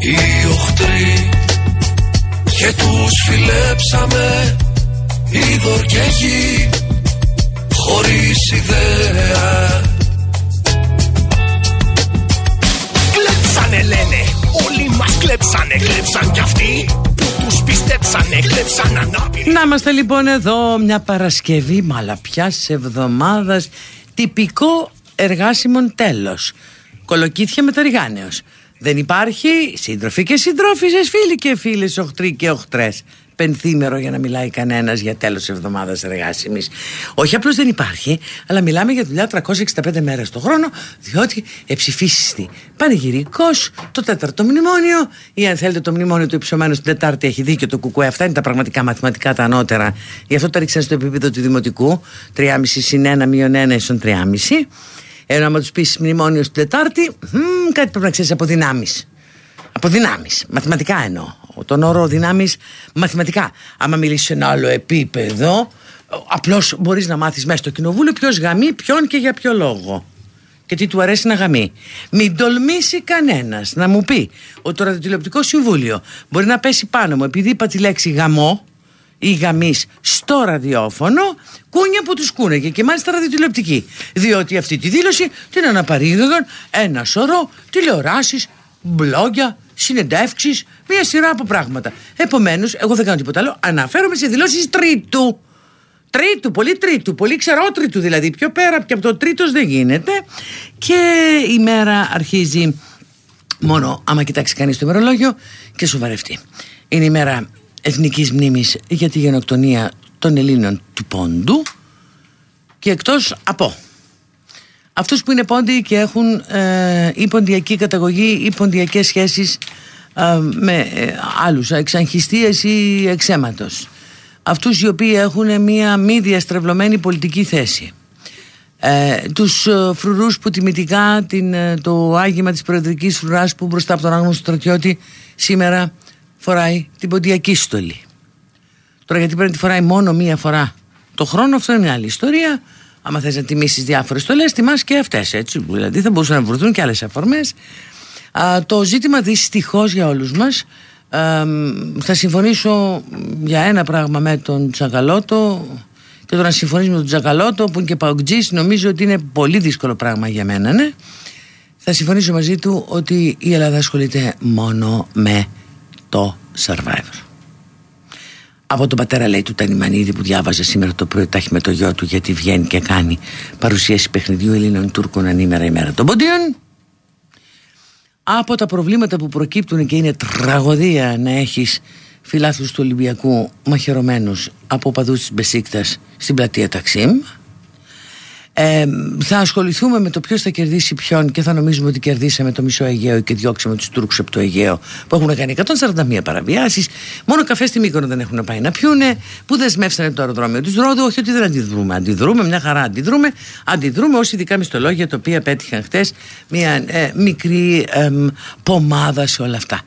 οι οχτροί και τους φιλέψαμε είδωρ και γη χωρίς ιδέα. Κλέψανε λένε, όλοι μας κλέψανε, κλέψαν κι αυτοί που τους πιστέψανε, κλέψαν ανάπηροι. Να είμαστε λοιπόν εδώ μια Παρασκευή μαλαπιάς εβδομάδας τυπικό εργάσιμον τέλος. Κολοκύθια μεταριγάνεως δεν υπάρχει σύντροφοι και συντρόφισσες, φίλοι και φίλες, οχτροί και οχτρές. Πενθήμερο για να μιλάει κανένας για τέλος εβδομάδας εργάσιμης. Όχι απλώς δεν υπάρχει, αλλά μιλάμε για δουλειά 365 μέρες το χρόνο, διότι εψηφίσιστη. Πανηγυρικός, το τέταρτο μνημόνιο, ή αν θέλετε το μνημόνιο του υψωμένου στην Τετάρτη έχει δίκιο το κουκουέ. Αυτά είναι τα πραγματικά μαθηματικά τα ανώτερα. Γι' αυτό τα ρίξαν στο επίπεδο του δημοτικού. 3,5 συν 1 μείον 1 ίσον 3,5. Ενώ άμα τους πεις μνημόνιος στην Τετάρτη, κάτι πρέπει να ξέρεις από δυνάμεις. Από δυνάμεις. Μαθηματικά εννοώ. Τον όρο δυνάμεις μαθηματικά. Άμα μιλήσεις σε ένα άλλο επίπεδο, απλώς μπορείς να μάθεις μέσα στο κοινοβούλιο ποιος γαμεί ποιον και για ποιο λόγο. Και τι του αρέσει να γαμεί. Μην τολμήσει κανένας να μου πει ότι το ραδιοτηλεοπτικό συμβούλιο μπορεί να πέσει πάνω μου επειδή είπα τη λέξη γαμό ή γαμί στο ραδιόφωνο κούνια που τους κούνεγε και μάλιστα ραδιοτηλεοπτική. Διότι αυτή τη δήλωση την αναπαρήγαγαν ένα σωρό τηλεοράσεις, μπλόγια, συνεντεύξεις, μια σειρά από πράγματα. Επομένως, εγώ δεν κάνω τίποτα άλλο. Αναφέρομαι σε δηλώσεις τρίτου. Τρίτου, πολύ τρίτου, πολύ ξερότριτου δηλαδή. Πιο πέρα και από το τρίτος δεν γίνεται. Και η μέρα αρχίζει μόνο άμα κοιτάξει κανείς το ημερολόγιο και σοβαρευτεί. Είναι η μέρα εθνικής μνήμης για τη γενοκτονία των Ελλήνων του Πόντου και εκτός από. Αυτούς που είναι πόντιοι και έχουν ε, ή ποντιακή καταγωγή ή ποντιακές σχέσεις ε, με ε, άλλους εξαγχιστίες ή εξέματος αυτούς οι οποίοι έχουν μια μη διαστρεβλωμένη πολιτική θέση. Ε, τους ε, φρουρούς που τιμητικά την, ε, το άγημα της προεδρικής φρουράς που μπροστά από τον άγνωστο στρατιώτη σήμερα φοράει την ποντιακή στολή. Τώρα γιατί πρέπει να τη φοράει μόνο μία φορά το χρόνο, αυτό είναι μια άλλη ιστορία. Άμα θες να τιμήσεις διάφορες στολές, τιμάς και αυτές έτσι. Δηλαδή θα μπορούσαν να βρεθούν και άλλες αφορμές. το ζήτημα δυστυχώς για όλους μας θα συμφωνήσω για ένα πράγμα με τον Τσακαλώτο και το να συμφωνήσω με τον Τσακαλώτο που είναι και παοκτζής νομίζω ότι είναι πολύ δύσκολο πράγμα για μένα ναι. θα συμφωνήσω μαζί του ότι η Ελλάδα ασχολείται μόνο με το Survivor. Από τον πατέρα λέει του Τανιμανίδη που διάβαζε σήμερα το πρωί τάχει με το γιο του γιατί βγαίνει και κάνει παρουσίαση παιχνιδιού Ελλήνων Τούρκων ανήμερα ημέρα των ποντίων. Από τα προβλήματα που προκύπτουν και είναι τραγωδία να έχεις φιλάθλους του Ολυμπιακού μαχαιρωμένους από παδούς της Μπεσίκτας στην πλατεία Ταξίμ ε, θα ασχοληθούμε με το ποιος θα κερδίσει ποιον και θα νομίζουμε ότι κερδίσαμε το μισό Αιγαίο και διώξαμε τους Τούρκους από το Αιγαίο που έχουν κάνει 141 παραβιάσεις. Μόνο καφέ στη Μύκονο δεν έχουν πάει να πιούνε. Που δεσμεύσανε το αεροδρόμιο του Ρόδου. Όχι ότι δεν αντιδρούμε. Αντιδρούμε, μια χαρά αντιδρούμε. Αντιδρούμε ως ειδικά μισθολόγια τα οποία πέτυχαν χτες μια ε, μικρή ε, πομάδα σε όλα αυτά.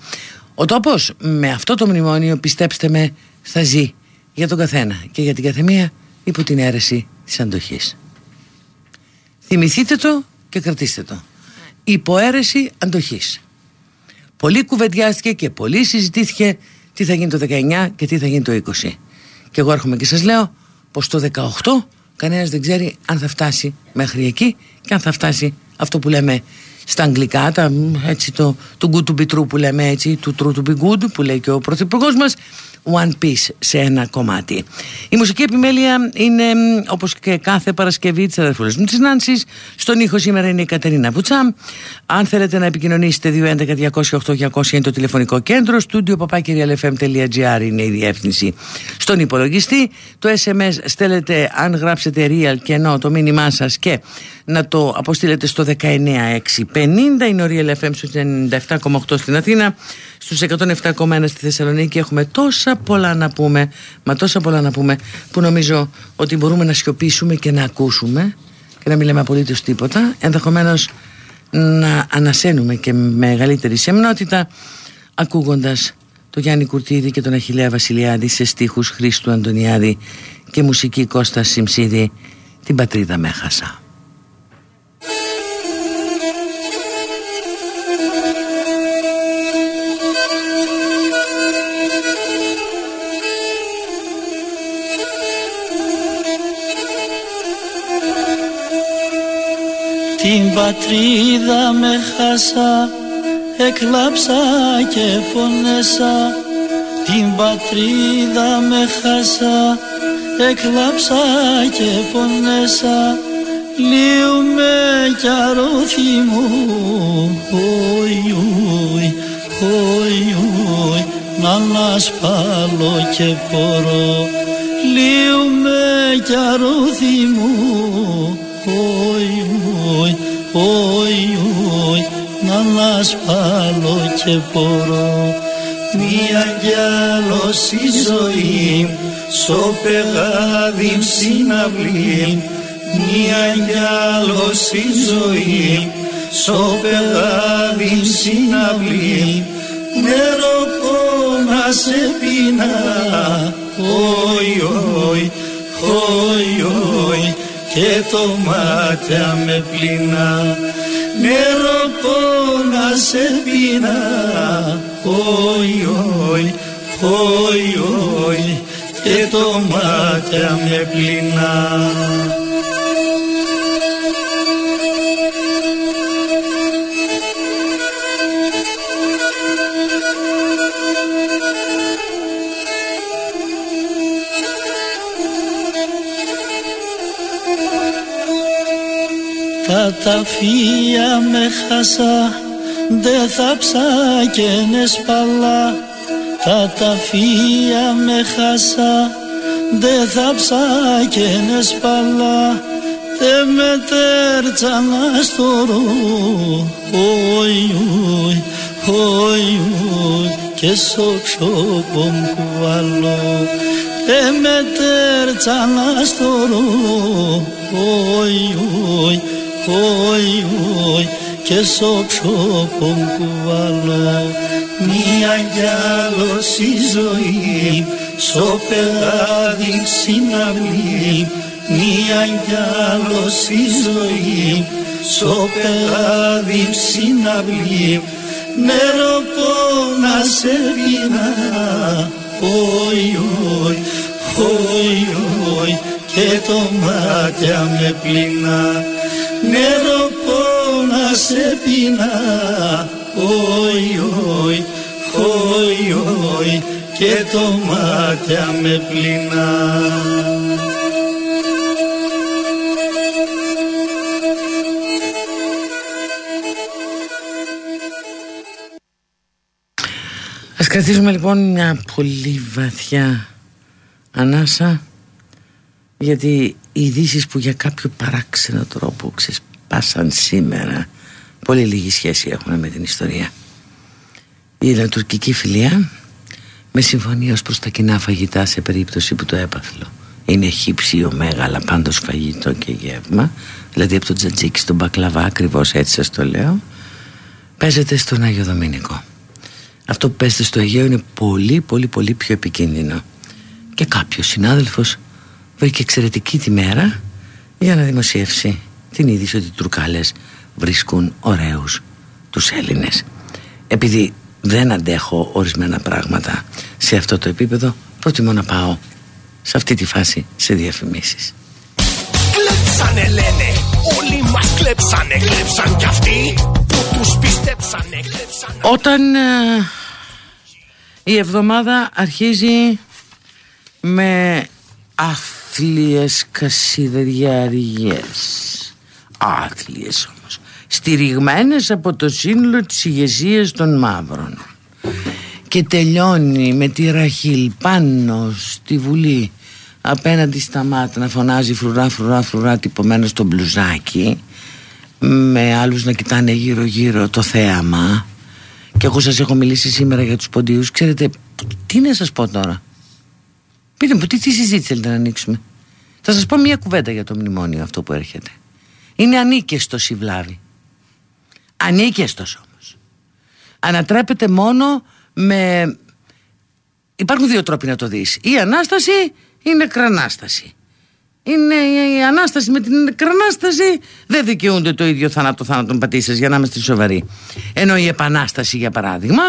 Ο τόπος με αυτό το μνημόνιο, πιστέψτε με, θα ζει για τον καθένα και για την καθεμία υπό την αίρεση της αντοχής. Θυμηθείτε το και κρατήστε το. Υποαίρεση αντοχής. Πολύ κουβεντιάστηκε και πολύ συζητήθηκε τι θα γίνει το 19 και τι θα γίνει το 20. Και εγώ έρχομαι και σας λέω πως το 18 κανένας δεν ξέρει αν θα φτάσει μέχρι εκεί και αν θα φτάσει αυτό που λέμε στα αγγλικά, τα, έτσι, το, το good to be true που λέμε έτσι, το true to be good που λέει και ο πρωθυπουργός μας One Piece σε ένα κομμάτι. Η μουσική επιμέλεια είναι όπως και κάθε Παρασκευή της αδερφούλας μου της Νάνσης. Στον ήχο σήμερα είναι η Κατερίνα Βουτσά. Αν θέλετε να επικοινωνήσετε 211-208-200 είναι το τηλεφωνικό κέντρο. Στούντιο παπάκυριαλεφm.gr είναι η διεύθυνση στον υπολογιστή. Το SMS στέλνετε αν γράψετε real και ενώ το μήνυμά σας και να το αποστείλετε στο 19650 είναι ο Real FM στο 97,8 στην Αθήνα στους 107,1 στη Θεσσαλονίκη έχουμε τόσα πολλά να πούμε μα τόσα πολλά να πούμε που νομίζω ότι μπορούμε να σιωπήσουμε και να ακούσουμε και να μην λέμε απολύτως τίποτα. Ενδεχομένως να ανασένουμε και με μεγαλύτερη σεμνότητα ακούγοντας το Γιάννη Κουρτίδη και τον Αχιλέα Βασιλιάδη σε στίχους Χρήστου Αντωνιάδη και μουσική Κώστα Συμψίδη την πατρίδα με Την πατρίδα με χάσα, εκλάψα και πονέσα. Την πατρίδα με χάσα, εκλάψα και πονέσα. Λίγο με κι αρώθη μου, οι, οι, οι, να ανασπάλω και πορώ. Λίγο με κι αρώθη μου, οι, οι, οι, οι, να ανασπάλω και μπορώ μία κι άλλος η ζωή στο πεγάδι συναυλή μία κι άλλος η ζωή στο πεγάδι συναυλή νερό να σε πεινά οι, οι, οι, οι, και το μάτια με πληνά νερό πόνα σε πεινά όι όι όι όι και το μάτια με πληνά Τα ταφεία με χάσα δε θα ψάκαινες σπαλά Τα ταφεία με χάσα δε θα ψάκαινες σπαλά Δε με τέρτσανα στο ρου Όι, όι, όι, όι και στο ξόπο μου κουβαλώ. Δε με τέρτσανα στο ρου Όι, όι, Όι, όι, και στο ψώπο μου βάλω μία κι άλλος η ζωή στο πελάδι συναυλή μία κι άλλος η ζωή στο πελάδι συναυλή νερό να σε βίνα όι, όι, όι, όι και το μάτια με πληνά νερό να σε πεινά. Όι όι όι όι και το μάτια με πληνά. Ας κρατήσουμε λοιπόν μια πολύ βαθιά ανάσα γιατί οι ειδήσεις που για κάποιο παράξενο τρόπο ξεσπάσαν σήμερα. Πολύ λίγη σχέση έχουν με την ιστορία. Η ελληνοτουρκική φιλία με συμφωνία ως προς τα κοινά φαγητά σε περίπτωση που το έπαθλο είναι χύψη ωμέγα αλλά πάντως φαγητό και γεύμα. Δηλαδή από το τζατζίκι στον μπακλαβά ακριβώς έτσι σας το λέω παίζεται στον Άγιο Δομήνικο. Αυτό που παίζεται στο Αιγαίο είναι πολύ πολύ πολύ πιο επικίνδυνο. Και κάποιος συνάδελφος βρήκε εξαιρετική τη μέρα για να δημοσιεύσει την είδηση ότι οι Τουρκάλες βρίσκουν ωραίους τους Έλληνες. Επειδή δεν αντέχω ορισμένα πράγματα σε αυτό το επίπεδο, προτιμώ να πάω σε αυτή τη φάση σε διαφημίσεις. Κλέψανε λένε, όλοι μας κλέψανε, κλέψαν κι αυτοί που τους πιστέψανε, κλέψαν... Όταν ε, η εβδομάδα αρχίζει με άθλιες κασιδεριάριες άθλιες όμως. Στηριγμένες από το σύνολο της ηγεσίας των μαύρων. Και τελειώνει με τη Ραχίλ πάνω στη Βουλή. Απέναντι στα μάτια να φωνάζει φρουρά φρουρά φρουρά τυπωμένο στο μπλουζάκι. Με άλλους να κοιτάνε γύρω γύρω το θέαμα. Και εγώ σας έχω μιλήσει σήμερα για τους ποντίους. Ξέρετε τι να σας πω τώρα; Πείτε μου τι, τι συζήτηση θέλετε να ανοίξουμε; Θα σας πω μια κουβέντα για το μνημόνιο αυτό που έρχεται. Είναι ανίκεστος η βλάβη. Ανίκεστος όμως. Ανατρέπεται μόνο με υπάρχουν δύο τρόποι να το δεις. Η Ανάσταση ή νεκρανάσταση. Είναι η Ανάσταση με την νεκρανάσταση δεν δικαιούνται το ίδιο θάνατο θάνατον πατήσες για να είμαστε σοβαροί. Ενώ η Επανάσταση για παράδειγμα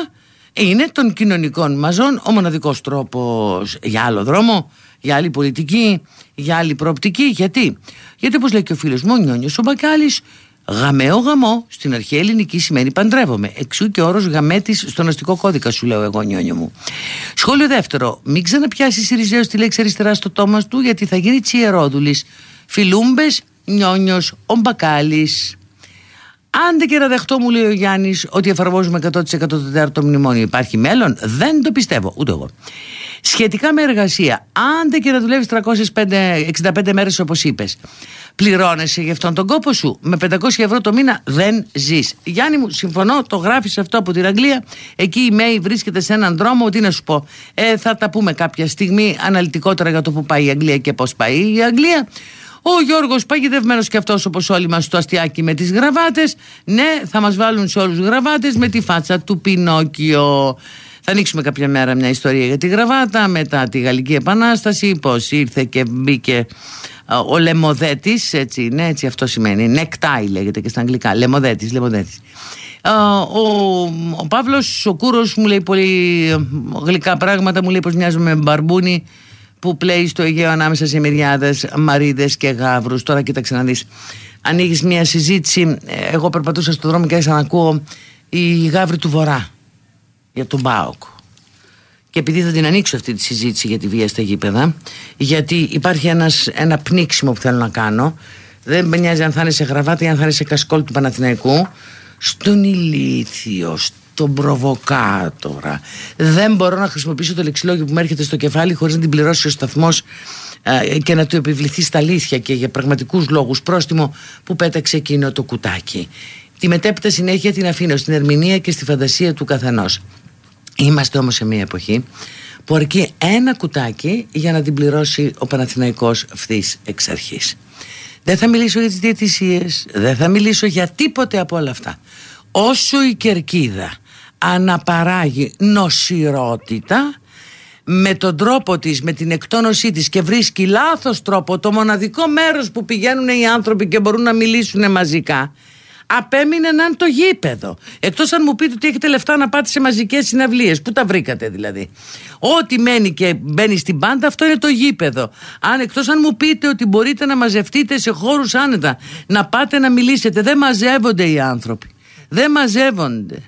είναι των κοινωνικών μαζών ο μοναδικός τρόπος για άλλο δρόμο για άλλη πολιτική, για άλλη προοπτική γιατί, γιατί όπως λέει και ο φίλος μου ο Νιόνιος ο Μπακάλης Γαμαίο γαμό στην αρχαία ελληνική σημαίνει παντρεύομαι. Εξού και όρος γαμέτης στον αστικό κώδικα, σου λέω εγώ, νιόνιο μου. Σχόλιο δεύτερο. Μην ξαναπιάσεις Ριζέο τη λέξη αριστερά στο τόμα του, γιατί θα γίνει τσιερόδουλης. Φιλούμπες, νιόνιος, ομπακάλι. Άντε και να δεχτώ, μου λέει ο Γιάννης, ότι εφαρμόζουμε 100% το τέταρτο μνημόνιο. Υπάρχει μέλλον; Δεν το πιστεύω, ούτε εγώ. Σχετικά με εργασία, άντε και να δουλεύεις 365 μέρες όπως είπες πληρώνεσαι για αυτόν τον κόπο σου. Με 500 ευρώ το μήνα δεν ζεις. Γιάννη μου, συμφωνώ, το γράφεις αυτό από την Αγγλία. Εκεί η ΜΕΗ βρίσκεται σε έναν δρόμο. Τι να σου πω; Ε, θα τα πούμε κάποια στιγμή αναλυτικότερα για το που πάει η Αγγλία και πώς πάει η Αγγλία. Ο Γιώργος παγιδευμένος και αυτός όπως όλοι μας στο αστιάκι με τις γραβάτες. Ναι, θα μας βάλουν σε όλους γραβάτες με τη φάτσα του Πινόκιο. Θα ανοίξουμε κάποια μέρα μια ιστορία για τη γραβάτα μετά τη Γαλλική Επανάσταση, πώς ήρθε και μπήκε ο λεμοδέτης, έτσι, ναι, έτσι αυτό σημαίνει, νεκτάι λέγεται και στα αγγλικά, λεμοδέτης, λεμοδέτης. Ο, ο Παύλος, ο Κούρος μου λέει πολύ γλυκά πράγματα, μου λέει πως μοιάζουμε με μπαρμπούνι που πλέει στο Αιγαίο ανάμεσα σε μυριάδες, μαρίδες και γάβρους. Τώρα κοίταξε να δεις, ανοίγεις μια συζήτηση, εγώ περπατούσα στον δρόμο και άρχισα να ακούω η γάβρη του Βορρά για τον Μπάοκ. Και επειδή θα την ανοίξω αυτή τη συζήτηση για τη βία στα γήπεδα γιατί υπάρχει ένας, ένα πνίξιμο που θέλω να κάνω δεν με νοιάζει αν θα είναι σε γραβάτα ή αν θα είναι σε κασκόλ του Παναθηναϊκού στον ηλίθιο, στον προβοκάτορα δεν μπορώ να χρησιμοποιήσω το λεξιλόγιο που μου έρχεται στο κεφάλι χωρίς να την πληρώσει ο σταθμός ε, και να του επιβληθεί στα αλήθεια και για πραγματικούς λόγους πρόστιμο που πέταξε εκείνο το κουτάκι τη μετέπειτα συνέχεια την αφήνω στην ερμηνεία και στη φαντασία του καθενός Είμαστε όμως σε μια εποχή που αρκεί ένα κουτάκι για να την πληρώσει ο Παναθηναϊκός ευθύς εξ αρχής. Δεν θα μιλήσω για τις διαιτησίες, δεν θα μιλήσω για τίποτε από όλα αυτά. Όσο η κερκίδα αναπαράγει νοσηρότητα με τον τρόπο της, με την εκτόνωσή της και βρίσκει λάθος τρόπο το μοναδικό μέρος που πηγαίνουν οι άνθρωποι και μπορούν να μιλήσουν μαζικά απέμεινε να είναι το γήπεδο. Εκτός αν μου πείτε ότι έχετε λεφτά να πάτε σε μαζικές συναυλίες. Πού τα βρήκατε δηλαδή; Ό,τι μένει και μπαίνει στην πάντα, αυτό είναι το γήπεδο. Αν εκτός αν μου πείτε ότι μπορείτε να μαζευτείτε σε χώρους άνετα, να πάτε να μιλήσετε, δεν μαζεύονται οι άνθρωποι. Δεν μαζεύονται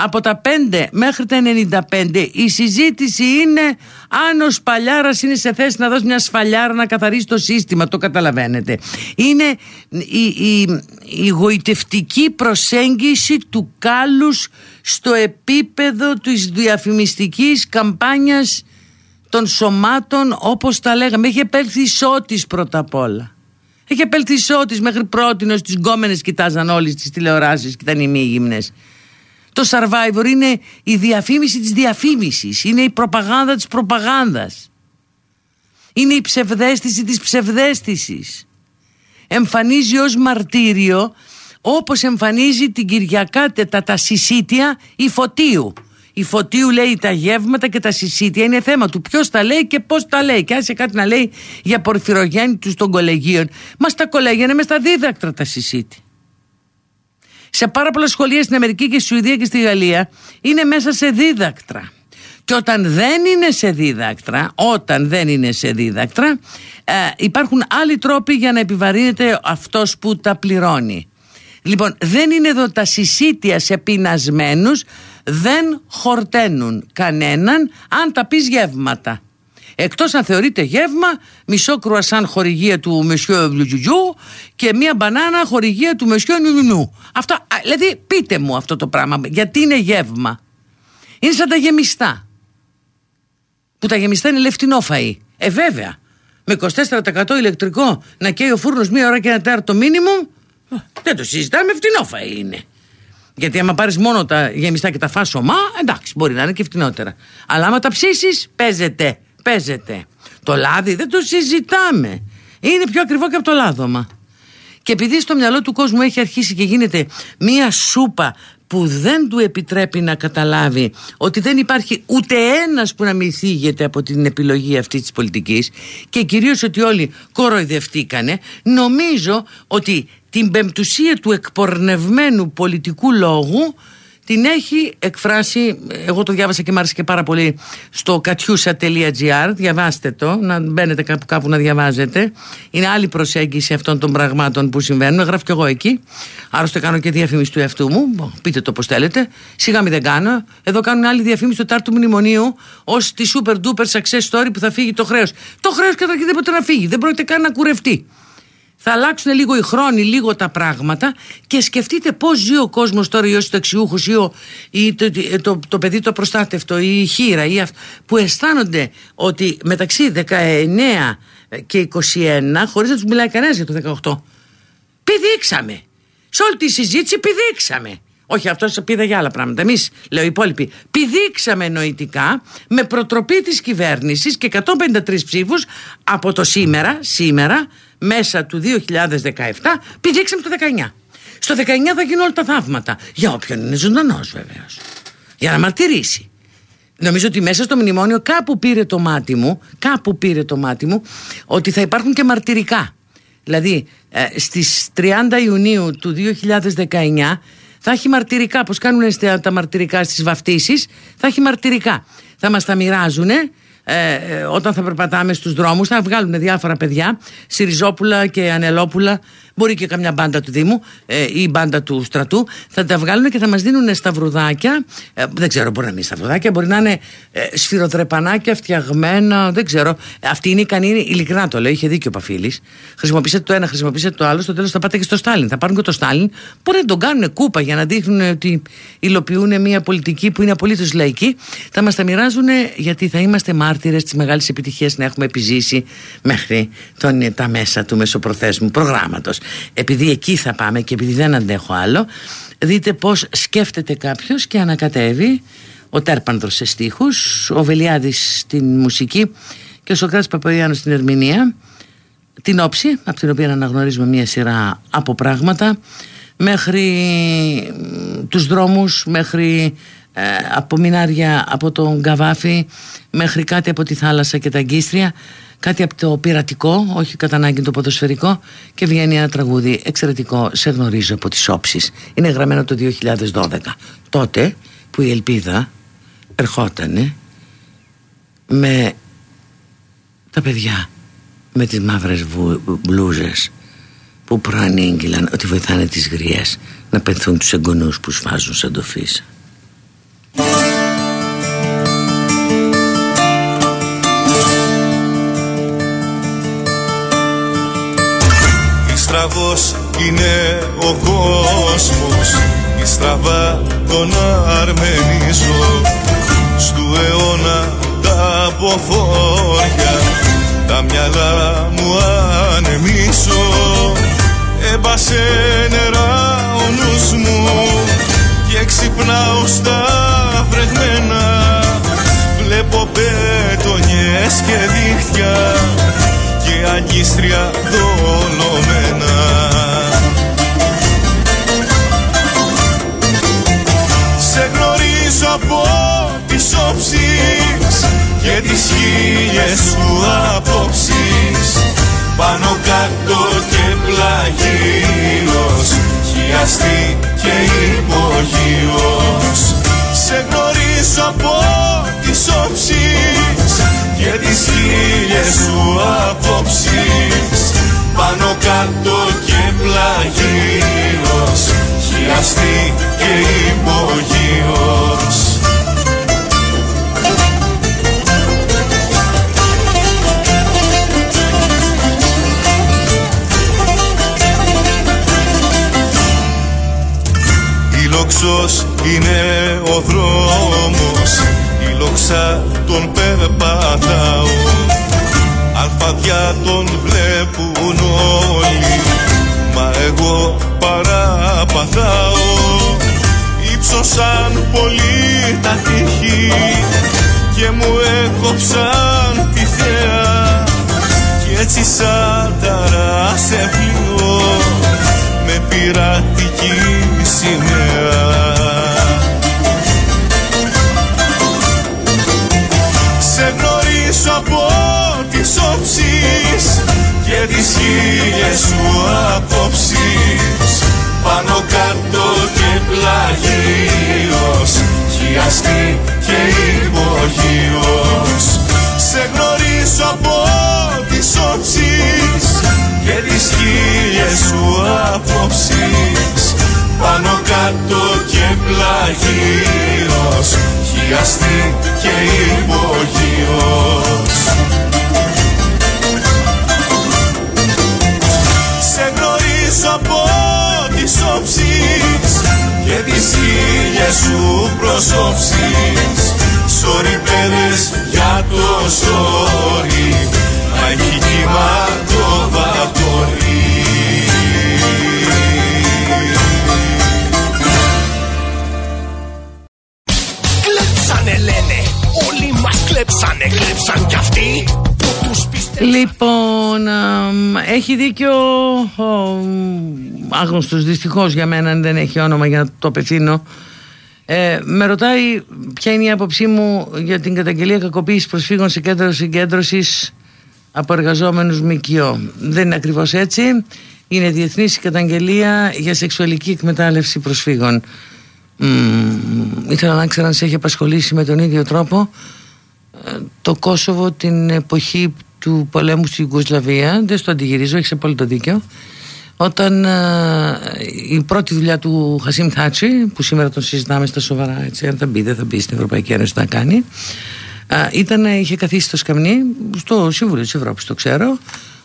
από τα 5 μέχρι τα 95 η συζήτηση είναι αν ο Σπαλιάρας είναι σε θέση να δώσει μια σφαλιάρα να καθαρίσει το σύστημα, το καταλαβαίνετε. Είναι η, η, η γοητευτική προσέγγιση του κάλους στο επίπεδο της διαφημιστικής καμπάνιας των σωμάτων όπως τα λέγαμε. Έχει επέλθει ισότης πρώτα απ' όλα. Έχει επέλθει ισότης μέχρι πρώτη στις γκόμενες κοιτάζαν όλοι στις τηλεοράσεις και ήταν ημίγυμνες. Το Survivor είναι η διαφήμιση της διαφήμισης, είναι η προπαγάνδα της προπαγάνδας. Είναι η ψευδέστηση της ψευδέστησης. Εμφανίζει ως μαρτύριο όπως εμφανίζει την Κυριακά τα, τα συσίτια η Φωτίου. Η Φωτίου λέει τα γεύματα και τα συσίτια είναι θέμα του ποιος τα λέει και πώς τα λέει. Και άσε κάτι να λέει για πορφυρογέννητου των κολεγίων. Μας τα κολέγια είναι με στα δίδακτρα τα συσίτια σε πάρα πολλά σχολεία στην Αμερική και στη Σουηδία και στη Γαλλία είναι μέσα σε δίδακτρα. Και όταν δεν είναι σε δίδακτρα, όταν δεν είναι σε δίδακτρα, ε, υπάρχουν άλλοι τρόποι για να επιβαρύνεται αυτός που τα πληρώνει. Λοιπόν, δεν είναι εδώ τα συσίτια σε πεινασμένους, δεν χορταίνουν κανέναν αν τα πεις γεύματα. Εκτός αν θεωρείται γεύμα, μισό κρουασάν χορηγία του Μεσιό Βλουτζουτζού και μία μπανάνα χορηγία του Μεσιό Νιουνιουνού. Αυτά, δηλαδή πείτε μου αυτό το πράγμα, γιατί είναι γεύμα. Είναι σαν τα γεμιστά. Που τα γεμιστά είναι λεφτινόφαοι. Ε, βέβαια. Με 24% ηλεκτρικό να καίει ο φούρνος μία ώρα και ένα τέταρτο μήνυμο, δεν το συζητάμε, φτηνόφαοι είναι. Γιατί άμα πάρεις μόνο τα γεμιστά και τα φας ομά, εντάξει, μπορεί να είναι και φτηνότερα. Αλλά άμα τα ψήσεις, παίζεται. Παίζεται. Το λάδι δεν το συζητάμε. Είναι πιο ακριβό και από το λάδωμα. Και επειδή στο μυαλό του κόσμου έχει αρχίσει και γίνεται μία σούπα που δεν του επιτρέπει να καταλάβει ότι δεν υπάρχει ούτε ένας που να μην θίγεται από την επιλογή αυτής της πολιτικής και κυρίως ότι όλοι κοροϊδευτήκανε νομίζω ότι την πεμπτουσία του εκπορνευμένου πολιτικού λόγου την έχει εκφράσει, εγώ το διάβασα και μ' άρεσε και πάρα πολύ στο κατιούσα.gr, διαβάστε το, να μπαίνετε κάπου κάπου να διαβάζετε. Είναι άλλη προσέγγιση αυτών των πραγμάτων που συμβαίνουν, γράφω κι εγώ εκεί. Άλλωστε κάνω και διαφήμιση του εαυτού μου, πείτε το πώς θέλετε. Σιγά μην δεν κάνω. Εδώ κάνουν άλλη διαφήμιση του Τάρτου Μνημονίου ως τη super duper success story που θα φύγει το χρέος. Το χρέος καταρχήν δεν μπορεί να φύγει, δεν πρόκειται καν να κουρευτεί θα αλλάξουν λίγο οι χρόνοι, λίγο τα πράγματα και σκεφτείτε πώς ζει ο κόσμος τώρα ή ο συνταξιούχος ή, ο, ή το, το, το, παιδί το προστάτευτο ή η χείρα ή που αισθάνονται ότι μεταξύ 19 και 21 χωρίς να τους μιλάει κανένας για το 18 πηδήξαμε. Σε όλη τη συζήτηση πηδήξαμε όχι, αυτό σα πήδα για άλλα πράγματα. Εμείς, λέω οι υπόλοιποι, πηδήξαμε νοητικά με προτροπή της κυβέρνησης και 153 ψήφους από το σήμερα, σήμερα, μέσα του 2017 πηδήξαμε το 19. Στο 19 θα γίνουν όλα τα θαύματα. Για όποιον είναι ζωντανός βεβαίως. Για να μαρτυρήσει. Νομίζω ότι μέσα στο μνημόνιο κάπου πήρε το μάτι μου, κάπου πήρε το μάτι μου, ότι θα υπάρχουν και μαρτυρικά. Δηλαδή ε, στις 30 Ιουνίου του 2019 θα έχει μαρτυρικά, πως κάνουν τα μαρτυρικά στις βαφτίσεις, θα έχει μαρτυρικά. Θα μας τα μοιράζουν ε, ε, όταν θα περπατάμε στους δρόμους θα βγάλουν διάφορα παιδιά Σιριζόπουλα και Ανελόπουλα μπορεί και καμιά μπάντα του Δήμου ε, ή μπάντα του στρατού θα τα βγάλουν και θα μας δίνουν σταυρουδάκια. Ε, δεν ξέρω μπορεί να είναι σταυρουδάκια μπορεί να είναι ε, σφυροτρεπανάκια φτιαγμένα δεν ξέρω. Αυτή είναι ικανή ειλικρινά το λέω είχε δίκιο ο Παφίλης. Χρησιμοποιήσετε το ένα χρησιμοποιήσετε το άλλο στο τέλος θα πάτε και στο Στάλιν. Θα πάρουν και το Στάλιν μπορεί να τον κάνουν κούπα για να δείχνουν ότι υλοποιούν μια πολιτική που είναι απολύτως λαϊκή. Θα μας τα μοιράζουν γιατί θα είμαστε μάρτυρες της μεγάλης επιτυχίας να έχουμε επιζήσει μέχρι τον, τα μέσα του μεσοπροθέσμου προγράμματος επειδή εκεί θα πάμε και επειδή δεν αντέχω άλλο δείτε πως σκέφτεται κάποιος και ανακατεύει ο Τέρπανδρος σε στίχους ο Βελιάδης στην μουσική και ο Σοκράτης Παπαϊάνος στην ερμηνεία. Την όψη από την οποία αναγνωρίζουμε μια σειρά από πράγματα μέχρι τους δρόμους μέχρι ε, από μινάρια από τον Καβάφη μέχρι κάτι από τη θάλασσα και τα αγκίστρια κάτι από το πειρατικό, όχι κατά ανάγκη το ποδοσφαιρικό και βγαίνει ένα τραγούδι εξαιρετικό, σε γνωρίζω από τις όψεις. Είναι γραμμένο το 2012. Τότε που η ελπίδα ερχότανε με τα παιδιά με τις μαύρες μπλούζες που προανήγγυλαν ότι βοηθάνε τις γριές να πενθούν τους εγγονούς που σφάζουν σαν το φύσα. Στραβός είναι ο κόσμος. Η στραβά τον αρμενίζω στου αιώνα τα αποφόρια τα μυαλά μου ανεμίσω έμπασε νερά ο νους μου και ξυπνάω στα βρεγμένα. Βλέπω πέτονιες και δίχτυα. και αγκίστρια δολωμένα Σε γνωρίζω από τις όψεις και τις χίλιες σου απόψεις. Πάνω κάτω και πλαγίως χιαστή και υπογείως Σε γνωρίζω από τις όψεις και τις χίλιες σου απόψεις. Πάνω κάτω και πλαγίως χιαστή και υπογείως Η λόξος είναι ο δρόμος η λόξα τον περπατάω. Αλφαδιά τον βλέπουν όλοι Μα εγώ παραπατάω σκότωσαν πολύ τα τύχη και μου έκοψαν τη θέα. Κι έτσι σαν ταρά σε πλοίο με πειρατική σημαία γνωρίζω από τις όψεις και τις χίλιες σου απόψεις. Πάνω κάτω και πλαγίος χιαστή και υπογείος. Σε γνωρίζω από τις όψεις και τις χίλιες σου απόψεις. Πάνω κάτω και πλαγίος χιαστή και υπογείος σου προσώψεις. Sorry παιδες για το sorry Μα έχει κύμα το βαπορί Κλέψανε λένε, όλοι μας κλέψανε, κλέψαν κι αυτοί που τους πιστεύουν. Λοιπόν, αμ, έχει δίκιο ο άγνωστος δυστυχώς για μένα αν δεν έχει όνομα για να το απευθύνω ε, με ρωτάει ποια είναι η άποψή μου για την καταγγελία κακοποίησης προσφύγων σε κέντρο συγκέντρωσης από εργαζόμενους ΜΚΟ. Δεν είναι ακριβώς έτσι. Είναι διεθνής η καταγγελία για σεξουαλική εκμετάλλευση προσφύγων. Μμμ, ήθελα να ξέρω αν σε έχει απασχολήσει με τον ίδιο τρόπο ε, το Κόσοβο την εποχή του πολέμου στη Ιουγκοσλαβία δεν στο αντιγυρίζω, έχεις απόλυτο δίκιο όταν ε, η πρώτη δουλειά του Χασίμ Θάτσι που σήμερα τον συζητάμε στα σοβαρά έτσι, αν θα μπει δεν θα μπει στην Ευρωπαϊκή Ένωση να κάνει ε, ήταν, είχε καθίσει στο σκαμνί στο Σύμβουλο της Ευρώπης το ξέρω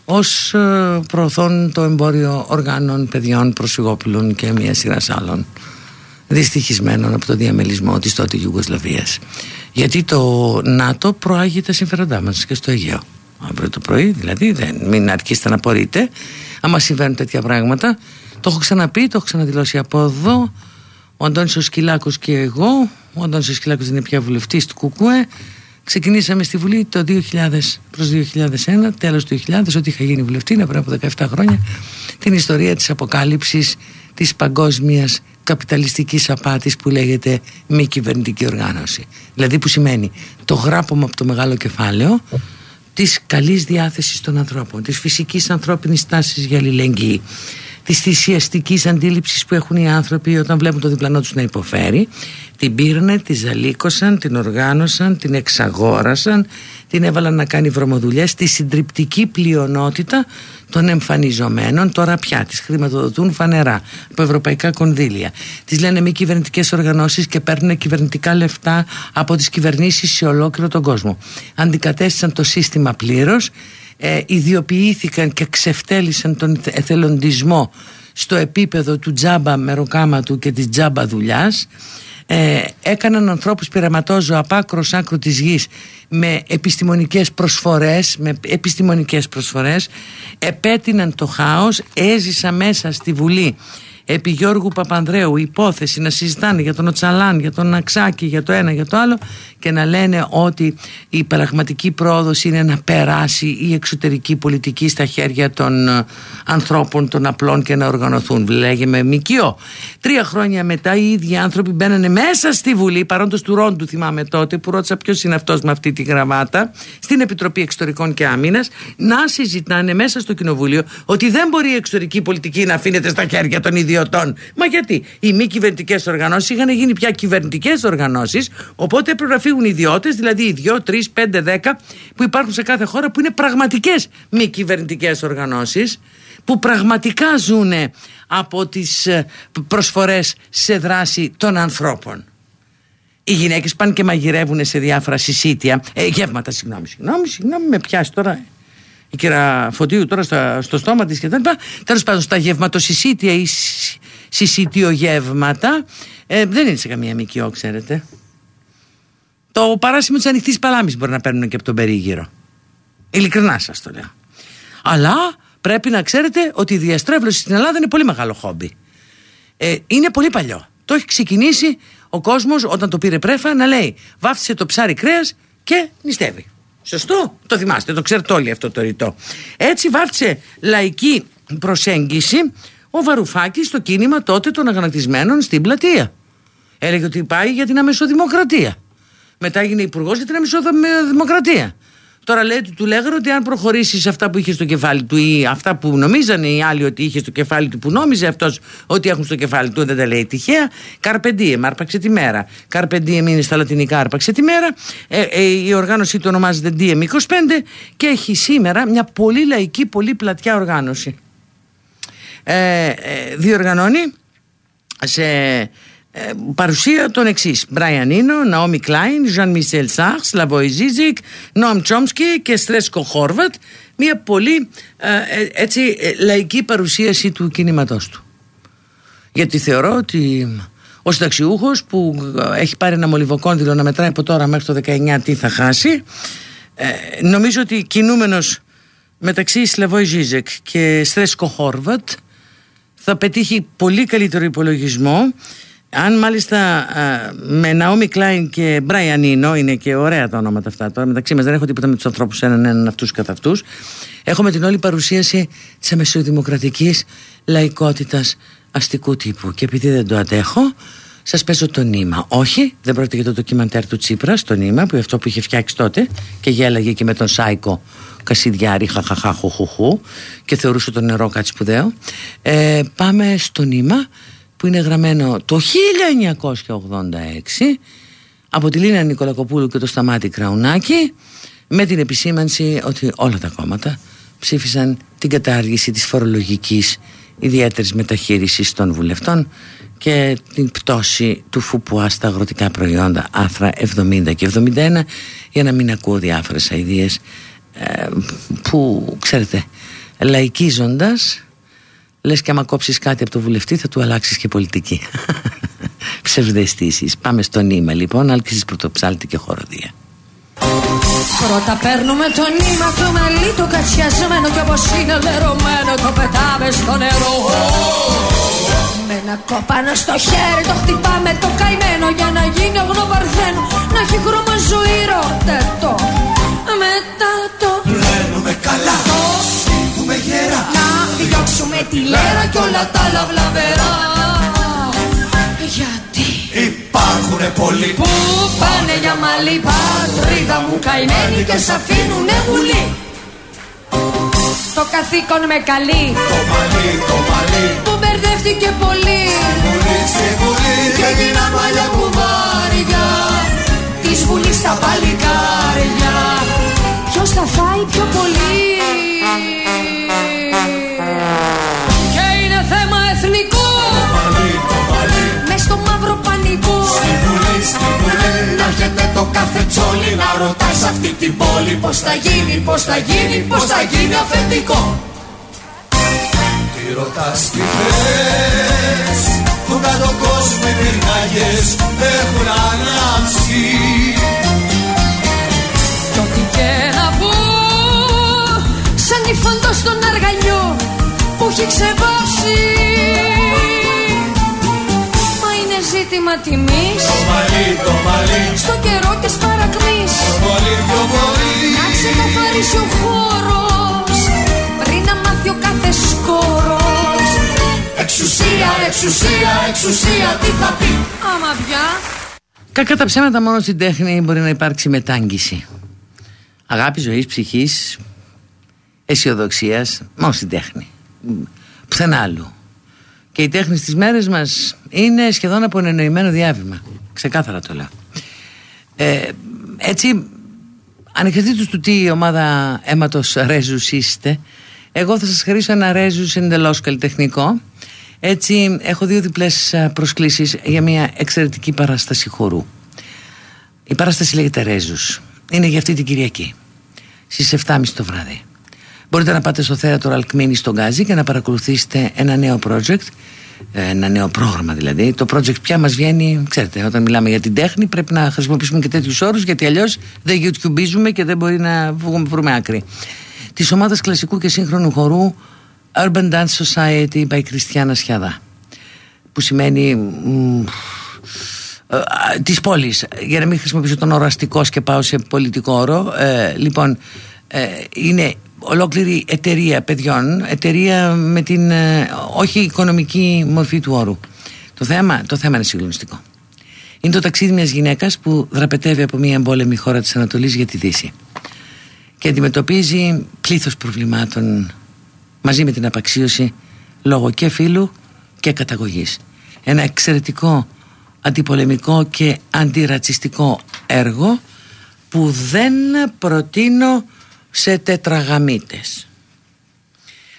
ως ε, προωθών το εμπόριο οργάνων παιδιών προσφυγόπουλων και μια σειρά άλλων δυστυχισμένων από το διαμελισμό της τότε Ιουγκοσλαβίας. Γιατί το ΝΑΤΟ προάγει τα συμφέροντά μας και στο Αιγαίο. Αύριο το πρωί δηλαδή δεν, μην αρχίσετε να απορείτε άμα συμβαίνουν τέτοια πράγματα. Το έχω ξαναπεί, το έχω ξαναδηλώσει από εδώ. Ο Αντώνης ο Σκυλάκος και εγώ. Ο Αντώνης ο Σκυλάκος δεν είναι πια βουλευτής του ΚΚΕ ξεκινήσαμε στη Βουλή το 2000 προς 2001 τέλος του 2000 ότι είχα γίνει βουλευτή πριν από 17 χρόνια. Την ιστορία της αποκάλυψης της παγκόσμιας καπιταλιστικής απάτης που λέγεται μη κυβερνητική οργάνωση. Δηλαδή που σημαίνει το γράπωμα από το μεγάλο κεφάλαιο της καλής διάθεσης των ανθρώπων της φυσικής ανθρώπινης τάσης για αλληλεγγύη της θυσιαστικής αντίληψης που έχουν οι άνθρωποι όταν βλέπουν το διπλανό τους να υποφέρει την πήρνε, τη ζαλίκωσαν, την οργάνωσαν, την εξαγόρασαν την έβαλαν να κάνει βρωμοδουλειές τη συντριπτική πλειονότητα των εμφανιζομένων. Τώρα πια τις χρηματοδοτούν φανερά από ευρωπαϊκά κονδύλια. Τις λένε μη κυβερνητικές οργανώσεις και παίρνουν κυβερνητικά λεφτά από τις κυβερνήσεις σε ολόκληρο τον κόσμο. Αντικατέστησαν το σύστημα πλήρως ε, ιδιοποιήθηκαν και ξεφτέλησαν τον εθελοντισμό στο επίπεδο του τζάμπα μεροκάματου και της τζάμπα δουλειάς ε, έκαναν ανθρώπους πειραματόζω από άκρος σ' άκρο της γης με επιστημονικές προσφορές με επιστημονικές προσφορές. Επέτειναν το χάος έζησα μέσα στη Βουλή επί Γιώργου Παπανδρέου υπόθεση να συζητάνε για τον Οτσαλάν, για τον Αξάκη, για το ένα, για το άλλο και να λένε ότι η πραγματική πρόοδος είναι να περάσει η εξωτερική πολιτική στα χέρια των ε, ανθρώπων των απλών και να οργανωθούν. Λέγε με μικιό. Τρία χρόνια μετά οι ίδιοι άνθρωποι μπαίνανε μέσα στη Βουλή, παρόντος του Ρόντου θυμάμαι τότε, που ρώτησα ποιος είναι αυτός με αυτή τη γραμμάτα, στην Επιτροπή Εξωτερικών και Άμυνας, να συζητάνε μέσα στο Κοινοβούλιο ότι δεν μπορεί η εξωτερική πολιτική να αφήνεται στα χέρια των ιδιωτών. Μα γιατί; Οι μη κυβερνητικές οργανώσεις είχαν γίνει πια κυβερνητικές οργανώσεις, οπότε έπρεπε να φύγουν ιδιώτες, δηλαδή οι δυο, τρεις, πέντε, δέκα που υπάρχουν σε κάθε χώρα που είναι πραγματικές μη κυβερνητικές οργανώσεις που πραγματικά ζουν από τις ε, προσφορές σε δράση των ανθρώπων. Οι γυναίκες πάνε και μαγειρεύουν σε διάφορα συσίτια, ε, γεύματα, συγγνώμη, συγγνώμη, συγγνώμη, με πιάσει τώρα η κυρία Φωτίου τώρα στα, στο στόμα της και τα λοιπά. Τέλος πάντων στα γευματοσυσίτια ή σ- συσίτιο-γεύματα ε, δεν είναι σε καμία μικιό, ξέρετε. Το παράσημο της ανοιχτής παλάμης μπορεί να παίρνουν και από τον περίγυρο. Ειλικρινά σας το λέω. Αλλά πρέπει να ξέρετε ότι η διαστρέβλωση στην Ελλάδα είναι πολύ μεγάλο χόμπι. Ε, είναι πολύ παλιό. Το έχει ξεκινήσει ο κόσμος όταν το πήρε πρέφα να λέει βάφτισε το ψάρι κρέας και νηστεύει. Σωστό, το θυμάστε, το ξέρετε όλοι αυτό το ρητό. Έτσι βάφτισε λαϊκή προσέγγιση ο Βαρουφάκης στο κίνημα τότε των αγανακτισμένων στην πλατεία. Έλεγε ότι πάει για την αμεσοδημοκρατία. Μετά έγινε υπουργός για την αμεσοδημοκρατία. Τώρα λέει, του λέγανε ότι αν προχωρήσεις σε αυτά που είχες στο κεφάλι του ή αυτά που νομίζανε οι άλλοι ότι είχες στο κεφάλι του, που νόμιζε αυτός ότι έχουν στο κεφάλι του, δεν τα λέει τυχαία. Καρπεντίεμ, άρπαξε τη μέρα. Καρπεντίεμ είναι στα λατινικά, άρπαξε τη μέρα. Ε, ε, η οργάνωσή του ονομάζεται DiEM25 και έχει σήμερα μια πολύ λαϊκή, πολύ πλατιά οργάνωση. Ε, ε διοργανώνει σε ε, παρουσία των εξής. Μπράιαν Ίνο, Ναόμι Κλάιν, Ζαν Μισέλ Ζαρ, Σλαβόι Ζίζεκ, Νόαμ Τσόμσκι και Σρέτσκο Χόρβατ. Μια πολύ ε, έτσι λαϊκή παρουσίαση του κινήματός του. Γιατί θεωρώ ότι ο συνταξιούχο που έχει πάρει ένα μολυβοκόντιλο να μετράει από τώρα μέχρι το 19 τι θα χάσει, νομίζω ότι κινούμενος μεταξύ Σλαβόι Ζίζεκ και Στρέσκο Χόρβατ θα πετύχει πολύ καλύτερο υπολογισμό αν μάλιστα με Ναόμι Κλάιν και Μπράιαν Ίνο, είναι και ωραία τα ονόματα αυτά τώρα, μεταξύ μας δεν έχω τίποτα με τους ανθρώπους έναν έναν αυτούς καθ' αυτούς. Έχουμε την όλη παρουσίαση της αμεσοδημοκρατικής λαϊκότητας αστικού τύπου. Και επειδή δεν το αντέχω, σας παίζω το νήμα. Όχι, δεν πρόκειται για το ντοκιμαντέρ του Τσίπρας, το νήμα, που είναι αυτό που είχε φτιάξει τότε και γέλαγε και με τον Σάικο Κασιδιάρη, χαχαχαχουχουχού και θεωρούσε το νερό κάτι σπουδαίο. Ε, πάμε στο νήμα που είναι γραμμένο το 1986 από τη Λίνα Νικολακοπούλου και το Σταμάτη Κραουνάκη με την επισήμανση ότι όλα τα κόμματα ψήφισαν την κατάργηση της φορολογικής ιδιαίτερης μεταχείρισης των βουλευτών και την πτώση του ΦΟΠΟΑ στα αγροτικά προϊόντα άθρα 70 και 71 για να μην ακούω διάφορες αηδίες ε, που ξέρετε λαϊκίζοντας Λες και άμα κόψεις κάτι από το βουλευτή θα του αλλάξεις και πολιτική. Ψευδεστήσεις. Πάμε στο νήμα λοιπόν. Άλκησης πρωτοψάλτη και χοροδία. Πρώτα παίρνουμε το νήμα το μελί το κατσιασμένο και όπως είναι λερωμένο το πετάμε στο νερό. Με ένα κόπανο στο χέρι το χτυπάμε το καημένο για να γίνει αγνό παρθένο να έχει χρώμα ζωή ρωτέτο Μετά το Πλένουμε καλά έχουμε γέρα Να διώξουμε τη λέρα και όλα τα άλλα βλαβερά Γιατί; Υπάρχουνε πολλοί. Που πάνε για μαλλί Πατρίδα μου καημένοι και σ' αφήνουνε βουλή Το καθήκον με καλή Το μαλλί, το μαλλί. Που μπερδεύτηκε πολύ. Στη βουλή, στη βουλή Και έγινα μαλλιά κουβάρια Της βουλής στα παλικάρια. Ποιος θα φάει πιο πολύ; Στη Βουλή Να έρχεται το κάθε τσόλι Να ρωτάει σε αυτή την πόλη Πώς θα γίνει, πώς θα γίνει, πώς θα γίνει αφεντικό. Τι ρωτάς τι θες Του κάτω κόσμου οι πυρκαγιές έχουν ανάψει. Κι ό,τι και να πω Σαν τη φαντό στον αργανιό που έχει ξεβάψει ζήτημα τιμής. Το μαλλί, το μαλλί. Στο καιρό της παρακμής. Το πολύ πιο πολύ Να ξεκαθαρίσει ο χώρος. Πριν να μάθει ο κάθε σκόρος. Εξουσία, εξουσία, εξουσία Τι θα πει. Άμα πια. Κακά τα ψέματα μόνο στην τέχνη μπορεί να υπάρξει μετάγγιση. Αγάπη ζωής, ψυχής, αισιοδοξίας μόνο στην τέχνη. Πουθενά άλλου και η τέχνη στις μέρες μας είναι σχεδόν από εννοημένο διάβημα. Ξεκάθαρα το λέω. Ε, έτσι ανεξαρτήτως του τι η ομάδα αίματος ρέζους είστε. Εγώ θα σας χαρίσω ένα ρέζους εντελώς καλλιτεχνικό. Έτσι έχω δύο διπλές προσκλήσεις για μια εξαιρετική παράσταση χορού. Η παράσταση λέγεται ρέζους. Είναι για αυτή την Κυριακή στις 7.30 το βράδυ Μπορείτε να πάτε στο θέατρο Αλκμίνης στον Γκάζι και να παρακολουθήσετε ένα νέο project, ένα νέο πρόγραμμα δηλαδή. Το project πια μας βγαίνει, ξέρετε, όταν μιλάμε για την τέχνη πρέπει να χρησιμοποιήσουμε και τέτοιους όρους γιατί αλλιώς δεν YouTubeίζουμε και δεν μπορεί να βγούμε, βρούμε άκρη. Της ομάδας κλασικού και σύγχρονου χορού Urban Dance Society by Κριστιάνα Σιαδά που σημαίνει ε, της πόλης για να μην χρησιμοποιήσω τον όρο αστικός και πάω σε πολιτικό όρο ε, λοιπόν ε, είναι ολόκληρη εταιρεία παιδιών εταιρεία με την ε, όχι οικονομική μορφή του όρου. Το θέμα, το θέμα είναι συγκλονιστικό. Είναι το ταξίδι μιας γυναίκας που δραπετεύει από μια εμπόλεμη χώρα της Ανατολής για τη Δύση και αντιμετωπίζει πλήθος προβλημάτων μαζί με την απαξίωση λόγω και φίλου και καταγωγής. Ένα εξαιρετικό αντιπολεμικό και αντιρατσιστικό έργο που δεν προτείνω σε τετραγαμίτες.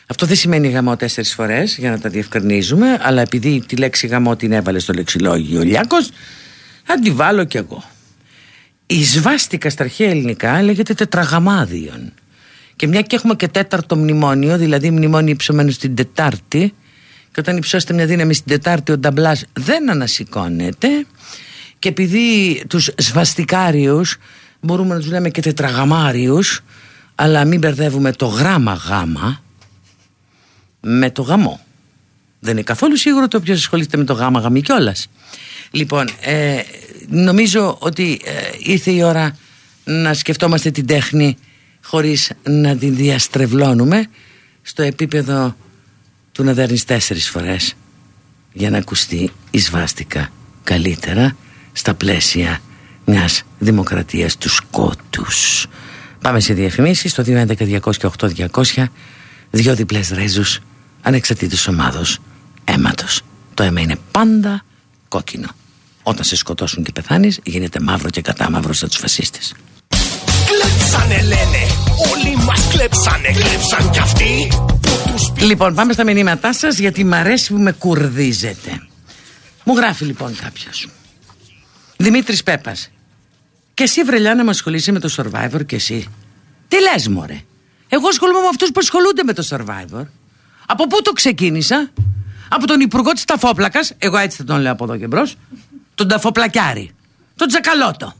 Αυτό δεν σημαίνει γαμό τέσσερις φορές για να τα διευκρινίζουμε αλλά επειδή τη λέξη γαμό την έβαλε στο λεξιλόγιο ο Λιάκος θα τη βάλω κι εγώ. Η σβάστικα στα αρχαία ελληνικά λέγεται τετραγαμμάδιον και μια και έχουμε και τέταρτο μνημόνιο δηλαδή μνημόνιο υψωμένο στην Τετάρτη και όταν υψώσετε μια δύναμη στην Τετάρτη ο Νταμπλάς δεν ανασηκώνεται και επειδή τους σβαστικάριους μπορούμε να τους λέμε και τετραγαμάριους αλλά μην μπερδεύουμε το γράμμα γάμα με το γαμό δεν είναι καθόλου σίγουρο το ποιος ασχολείται με το γάμα γαμί κιόλας. λοιπόν ε, νομίζω ότι ε, ήρθε η ώρα να σκεφτόμαστε την τέχνη χωρίς να την διαστρεβλώνουμε στο επίπεδο του να δέρνεις τέσσερις φορές για να ακουστεί η σβάστηκα καλύτερα στα πλαίσια μιας δημοκρατίας του σκότους. Πάμε σε διαφημίσεις στο 211-200-8200 δυο διπλές ρέζους ανεξαρτήτως ομάδος αίματος. Το αίμα είναι πάντα κόκκινο. Όταν σε σκοτώσουν και πεθάνεις γίνεται μαύρο και κατάμαυρο σαν τους φασίστες. Κλέψανε λένε, όλοι μας κλέψανε, κλέψαν κι αυτοί Λοιπόν, πάμε στα μηνύματά σας γιατί μ' αρέσει που με κουρδίζετε. Μου γράφει λοιπόν κάποιος. Δημήτρης Πέπας. Και εσύ βρελιά να με ασχολείσαι με το survivor και εσύ. Τι λες, Μωρέ; Εγώ ασχολούμαι με αυτούς που ασχολούνται με το survivor. Από πού το ξεκίνησα, Από τον υπουργό της Ταφόπλακας, εγώ έτσι θα τον λέω από εδώ και μπρος, τον Ταφοπλακιάρη. Τον Τσακαλώτο.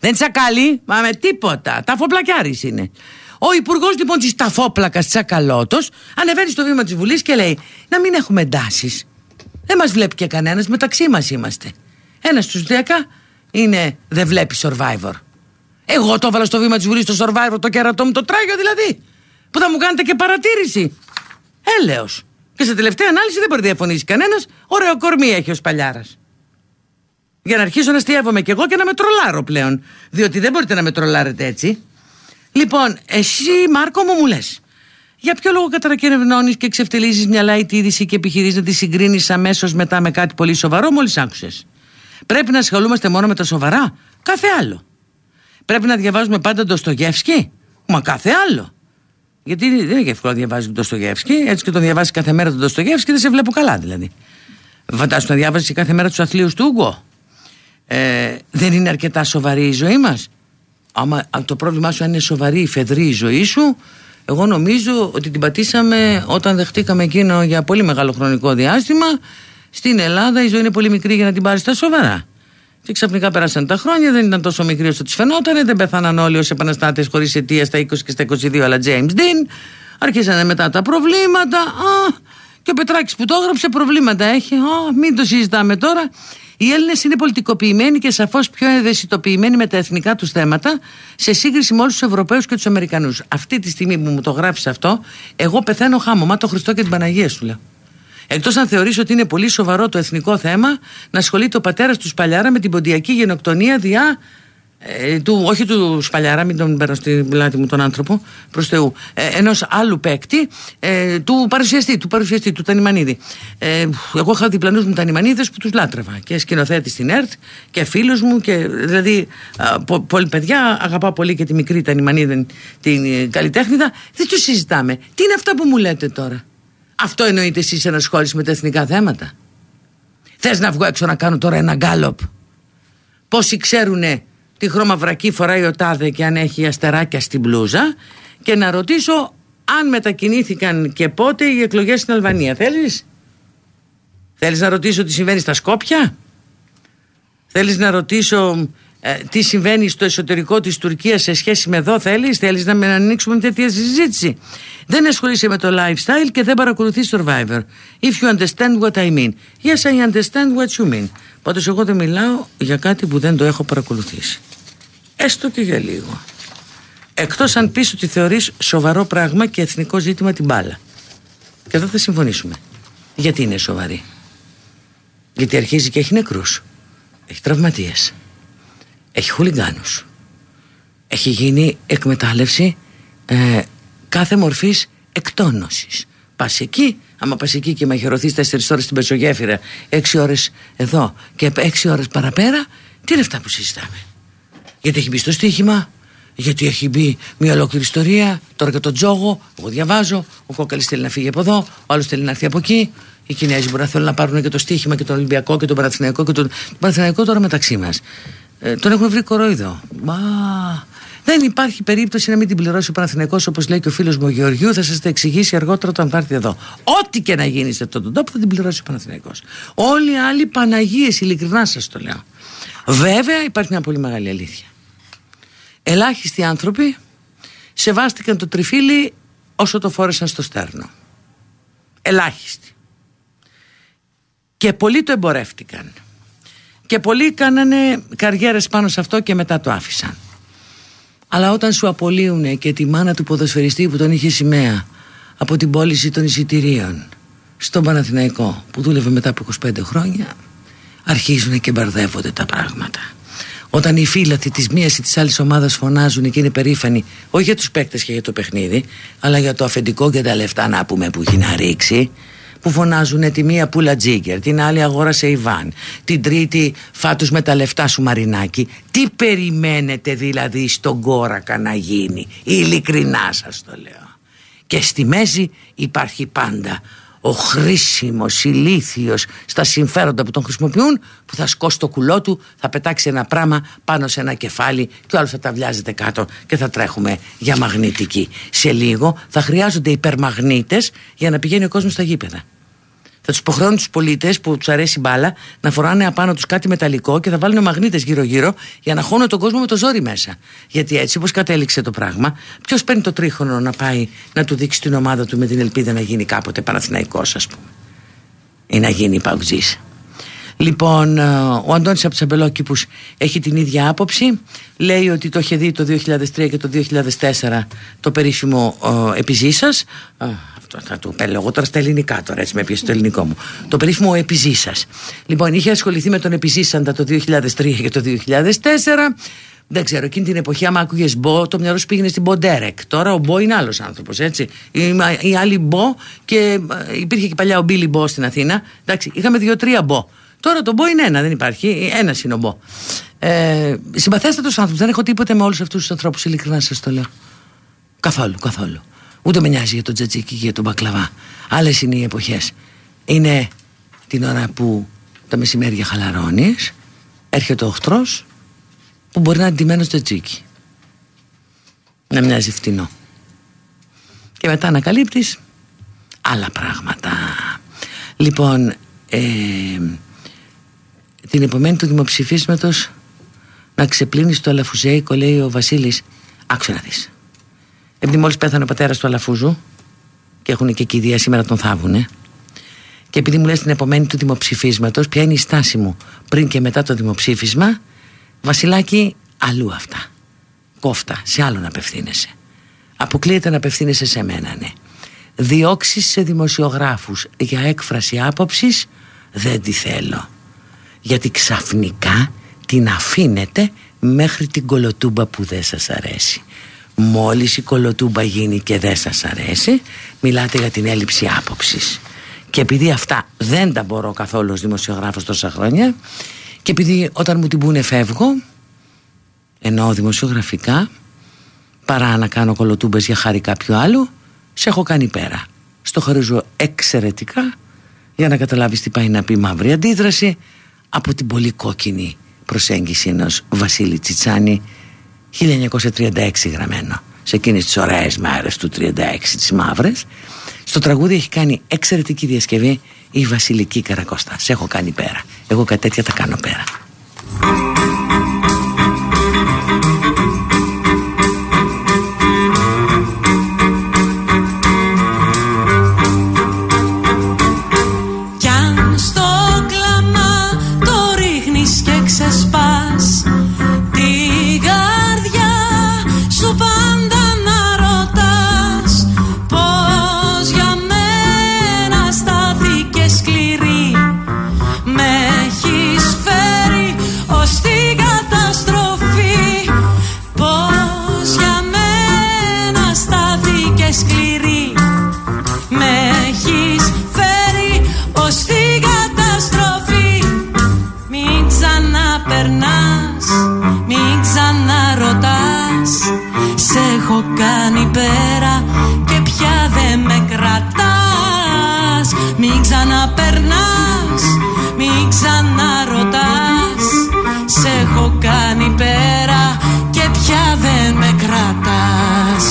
Δεν τσακαλεί, μα με τίποτα. Ταφοπλακιάρης είναι. Ο υπουργός λοιπόν της Ταφόπλακας Τσακαλώτο ανεβαίνει στο βήμα της Βουλής και λέει: Να μην έχουμε εντάσεις. Δεν μας βλέπει και κανένας, μεταξύ μας είμαστε. Ένας στους δέκα είναι δεν βλέπει survivor. Εγώ το έβαλα στο βήμα της Βουλής στο survivor, το κέρατό μου το τράγιο δηλαδή. Που θα μου κάνετε και παρατήρηση. Έλεω. Και σε τελευταία ανάλυση δεν μπορεί να διαφωνήσει κανένας. Ωραίο κορμί έχει ο Σπαλιάρας. Για να αρχίσω να στιεύομαι κι εγώ και να με τρολάρω πλέον. Διότι δεν μπορείτε να με τρολάρετε έτσι. Λοιπόν, εσύ Μάρκο μου μου λες. Για ποιο λόγο καταρακενευνώνει και ξεφτελίζει μια light είδηση και επιχειρείς να τη συγκρίνεις αμέσως μετά με κάτι πολύ σοβαρό, μόλις άκουσες; Πρέπει να ασχολούμαστε μόνο με τα σοβαρά. Κάθε άλλο. Πρέπει να διαβάζουμε πάντα το Στογεύσκι. Μα κάθε άλλο. Γιατί δεν είναι εύκολο να διαβάζει τον Στογεύσκι. Έτσι και τον διαβάζει κάθε μέρα τον Στογεύσκι, δεν σε βλέπω καλά δηλαδή. Φαντάζομαι να διάβαζε κάθε μέρα τους αθλίους του Ούγκο. Ε, δεν είναι αρκετά σοβαρή η ζωή μας άμα το πρόβλημά σου είναι σοβαρή η φεδρή η ζωή σου εγώ νομίζω ότι την πατήσαμε όταν δεχτήκαμε εκείνο για πολύ μεγάλο χρονικό διάστημα στην Ελλάδα η ζωή είναι πολύ μικρή για να την πάρεις στα σοβαρά και ξαφνικά πέρασαν τα χρόνια, δεν ήταν τόσο μικρή όσο τη φαινόταν, δεν πέθαναν όλοι ως επαναστάτες χωρίς αιτία στα 20 και στα 22, αλλά James Dean. Άρχισαν μετά τα προβλήματα. Α, και ο Πετράκης που το έγραψε προβλήματα έχει. Α, μην το συζητάμε τώρα. Οι Έλληνες είναι πολιτικοποιημένοι και σαφώς πιο ευαισθητοποιημένοι με τα εθνικά τους θέματα σε σύγκριση με όλους τους Ευρωπαίους και τους Αμερικανούς. Αυτή τη στιγμή που μου το γράφει αυτό, εγώ πεθαίνω χάμω. Μα το Χριστό και την Παναγία σου λέω. Εκτός αν θεωρήσει ότι είναι πολύ σοβαρό το εθνικό θέμα να ασχολείται ο πατέρας του Σπαλιάρα με την ποντιακή γενοκτονία διά ε, του, όχι του Σπαλιάρα, μην τον παίρνω στην πλάτη μου τον άνθρωπο, προς Θεού, ε, ενός άλλου παίκτη, ε, του παρουσιαστή, του παρουσιαστή, του Τανιμανίδη. Ε, εγώ είχα διπλανούς μου Τανιμανίδες που τους λάτρευα και σκηνοθέτη στην ΕΡΤ και φίλους μου, και, δηλαδή πο, πολλοί παιδιά, αγαπάω πολύ και τη μικρή Τανιμανίδη, την ε, καλλιτέχνηδα. Δεν του συζητάμε. Τι είναι αυτά που μου λέτε τώρα; Αυτό εννοείται εσείς ενασχόληση με τα εθνικά θέματα. Θες να βγω έξω να κάνω τώρα ένα γκάλοπ. Πόσοι ξέρουνε τι χρώμα βρακή φοράει ο τάδε και αν έχει αστεράκια στην μπλούζα και να ρωτήσω αν μετακινήθηκαν και πότε οι εκλογές στην Αλβανία. Θέλεις; Θέλεις να ρωτήσω τι συμβαίνει στα Σκόπια; Θέλεις να ρωτήσω ε, τι συμβαίνει στο εσωτερικό της Τουρκίας σε σχέση με εδώ θέλεις, θέλεις να με ανοίξουμε μια τέτοια συζήτηση; Δεν ασχολείσαι με το lifestyle και δεν παρακολουθείς Survivor. If you understand what I mean. Yes I understand what you mean. Πάντως εγώ δεν μιλάω για κάτι που δεν το έχω παρακολουθήσει. Έστω και για λίγο. Εκτός αν πεις ότι θεωρείς σοβαρό πράγμα και εθνικό ζήτημα την μπάλα. Και εδώ θα συμφωνήσουμε. Γιατί είναι σοβαρή; Γιατί αρχίζει και έχει νεκρούς. Έχει τραυματίες έχει χουλιγκάνους. Έχει γίνει εκμετάλλευση ε, κάθε μορφής εκτόνωσης. Πας εκεί άμα πας εκεί και μαχαιρωθείς 4 ώρες στην πεζογέφυρα 6 ώρες εδώ και 6 ώρες παραπέρα τι είναι αυτά που συζητάμε; Γιατί έχει μπει στο στοίχημα γιατί έχει μπει μια ολόκληρη ιστορία τώρα και τον τζόγο εγώ διαβάζω ο κόκαλης θέλει να φύγει από εδώ ο άλλος θέλει να έρθει από εκεί οι Κινέζοι μπορεί να θέλουν να πάρουν και το στοίχημα και τον Ολυμπιακό και τον Παναθηναϊκό και τον, τον Παναθηναϊκό τώρα μεταξύ μας ε, τον έχουν βρει κορόιδο. Μα δεν υπάρχει περίπτωση να μην την πληρώσει ο Παναθηναϊκός όπως λέει και ο φίλος μου ο Γεωργιού θα σας τα εξηγήσει αργότερα όταν θα έρθει εδώ. Ό,τι και να γίνει σε αυτόν τον τόπο θα την πληρώσει ο Παναθηναϊκός. Όλοι οι άλλοι Παναγίες ειλικρινά σας το λέω. Βέβαια υπάρχει μια πολύ μεγάλη αλήθεια. Ελάχιστοι άνθρωποι σεβάστηκαν το τριφύλι όσο το φόρεσαν στο στέρνο. Ελάχιστοι. Και πολλοί το εμπορεύτηκαν και πολλοί κάνανε καριέρες πάνω σε αυτό και μετά το άφησαν. Αλλά όταν σου απολύουν και τη μάνα του ποδοσφαιριστή που τον είχε σημαία από την πώληση των εισιτηρίων στον Παναθηναϊκό που δούλευε μετά από 25 χρόνια αρχίζουν και μπαρδεύονται τα πράγματα. Όταν οι φίλαθοι της μίας ή της άλλης ομάδας φωνάζουν και είναι περήφανοι, όχι για τους παίκτες και για το παιχνίδι, αλλά για το αφεντικό και τα λεφτά να πούμε που έχει να ρίξει, που φωνάζουν τη μία πουλα τζίγκερ, την άλλη αγόρασε Ιβάν, την τρίτη φάτους με τα λεφτά σου Μαρινάκη. Τι περιμένετε δηλαδή στον κόρακα να γίνει, ειλικρινά σας το λέω. Και στη μέση υπάρχει πάντα ο χρήσιμος ηλίθιος στα συμφέροντα που τον χρησιμοποιούν που θα σκώσει το κουλό του, θα πετάξει ένα πράγμα πάνω σε ένα κεφάλι και άλλος θα τα βιάζεται κάτω και θα τρέχουμε για μαγνητική. Σε λίγο θα χρειάζονται υπερμαγνήτες για να πηγαίνει ο κόσμος στα γήπεδα θα τους υποχρεώνουν τους πολίτες που τους αρέσει η μπάλα να φοράνε απάνω τους κάτι μεταλλικό και θα βάλουν μαγνήτες γύρω-γύρω για να χώνουν τον κόσμο με το ζόρι μέσα. Γιατί έτσι, όπως κατέληξε το πράγμα, ποιος παίρνει το τρίχρονο να πάει να του δείξει την ομάδα του με την ελπίδα να γίνει κάποτε Παναθηναϊκός, ας πούμε. Ή να γίνει Παουτζή. Λοιπόν, ε, ο Αντώνης από τους έχει την ίδια άποψη. Λέει ότι το είχε δει το 2003 και το 2004 το περίφημο ε, επιζήσας. Ε, θα του πέλω εγώ τώρα στα ελληνικά τώρα έτσι με πιέσει το ελληνικό μου το περίφημο επιζήσα. λοιπόν είχε ασχοληθεί με τον επιζήσαντα το 2003 και το 2004 δεν ξέρω, εκείνη την εποχή, άμα άκουγες Μπο, το μυαλό σου πήγαινε στην Μποντέρεκ. Τώρα ο Μπο είναι άλλος άνθρωπος, έτσι. Η, άλλη Μπο και ε, υπήρχε και παλιά ο Μπίλι Μπο στην Αθήνα. Εντάξει, είχαμε δύο-τρία Μπο. Τώρα το Μπο είναι ένα, δεν υπάρχει. Ένας είναι ο Μπο. Ε, Συμπαθέστατο άνθρωπο. Δεν έχω τίποτε με όλους αυτούς τους ανθρώπους, ειλικρινά σας το λέω. Καθόλου, καθόλου. Ούτε με νοιάζει για τον τζατζίκι και για τον μπακλαβά. Άλλες είναι οι εποχές. Είναι την ώρα που τα μεσημέρια χαλαρώνεις, έρχεται ο οχτρό που μπορεί να είναι ντυμένος τζατζίκι. Να μοιάζει φτηνό. Και μετά ανακαλύπτεις άλλα πράγματα. Λοιπόν, ε, την επομένη του δημοψηφίσματος να ξεπλύνεις το αλαφουζέικο λέει ο Βασίλης άκουσε να δεις επειδή μόλις πέθανε ο πατέρας του Αλαφούζου και έχουν και κηδεία σήμερα τον θάβουνε. Και επειδή μου λες την επομένη του δημοψηφίσματος ποια είναι η στάση μου πριν και μετά το δημοψήφισμα Βασιλάκη αλλού αυτά. Κόφτα σε άλλον απευθύνεσαι. Αποκλείεται να απευθύνεσαι σε μένα ναι. Διώξεις σε δημοσιογράφους για έκφραση άποψης δεν τη θέλω. Γιατί ξαφνικά την αφήνετε μέχρι την κολοτούμπα που δεν σας αρέσει μόλις η κολοτούμπα γίνει και δεν σας αρέσει μιλάτε για την έλλειψη άποψης. Και επειδή αυτά δεν τα μπορώ καθόλου ως δημοσιογράφος τόσα χρόνια και επειδή όταν μου την πούνε φεύγω εννοώ δημοσιογραφικά παρά να κάνω κολοτούμπες για χάρη κάποιου άλλου σε έχω κάνει πέρα. Στο χωρίζω εξαιρετικά για να καταλάβεις τι πάει να πει μαύρη αντίδραση από την πολύ κόκκινη προσέγγιση ενός Βασίλη Τσιτσάνη 1936 γραμμένο σε εκείνες τις ωραίες μέρες του 36 τις μαύρες. Στο τραγούδι έχει κάνει εξαιρετική διασκευή η Βασιλική Καρακώστα. Σε έχω κάνει πέρα. Εγώ κάτι τέτοια τα κάνω πέρα ξαναρωτάς. Σε έχω κάνει πέρα και πια δεν με κρατάς. Μην ξαναπερνάς, μην ξαναρωτάς. Σε έχω κάνει πέρα και πια δεν με κρατάς.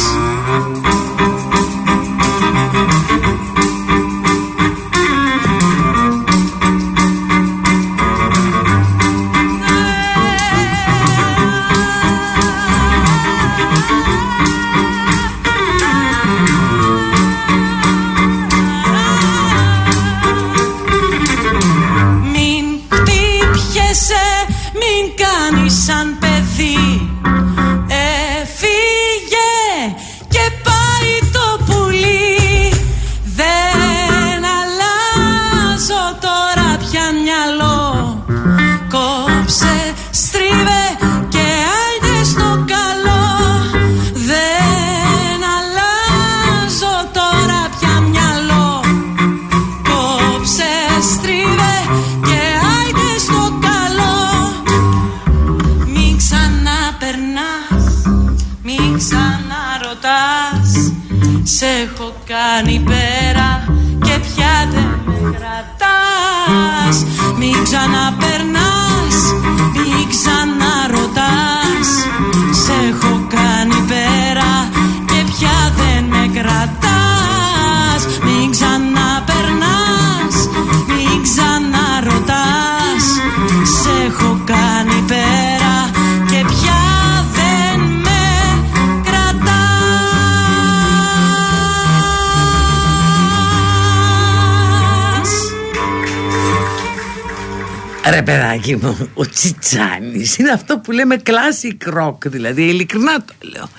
Ο Τσιτσάνης είναι αυτό που λέμε classic rock, δηλαδή ειλικρινά το λέω.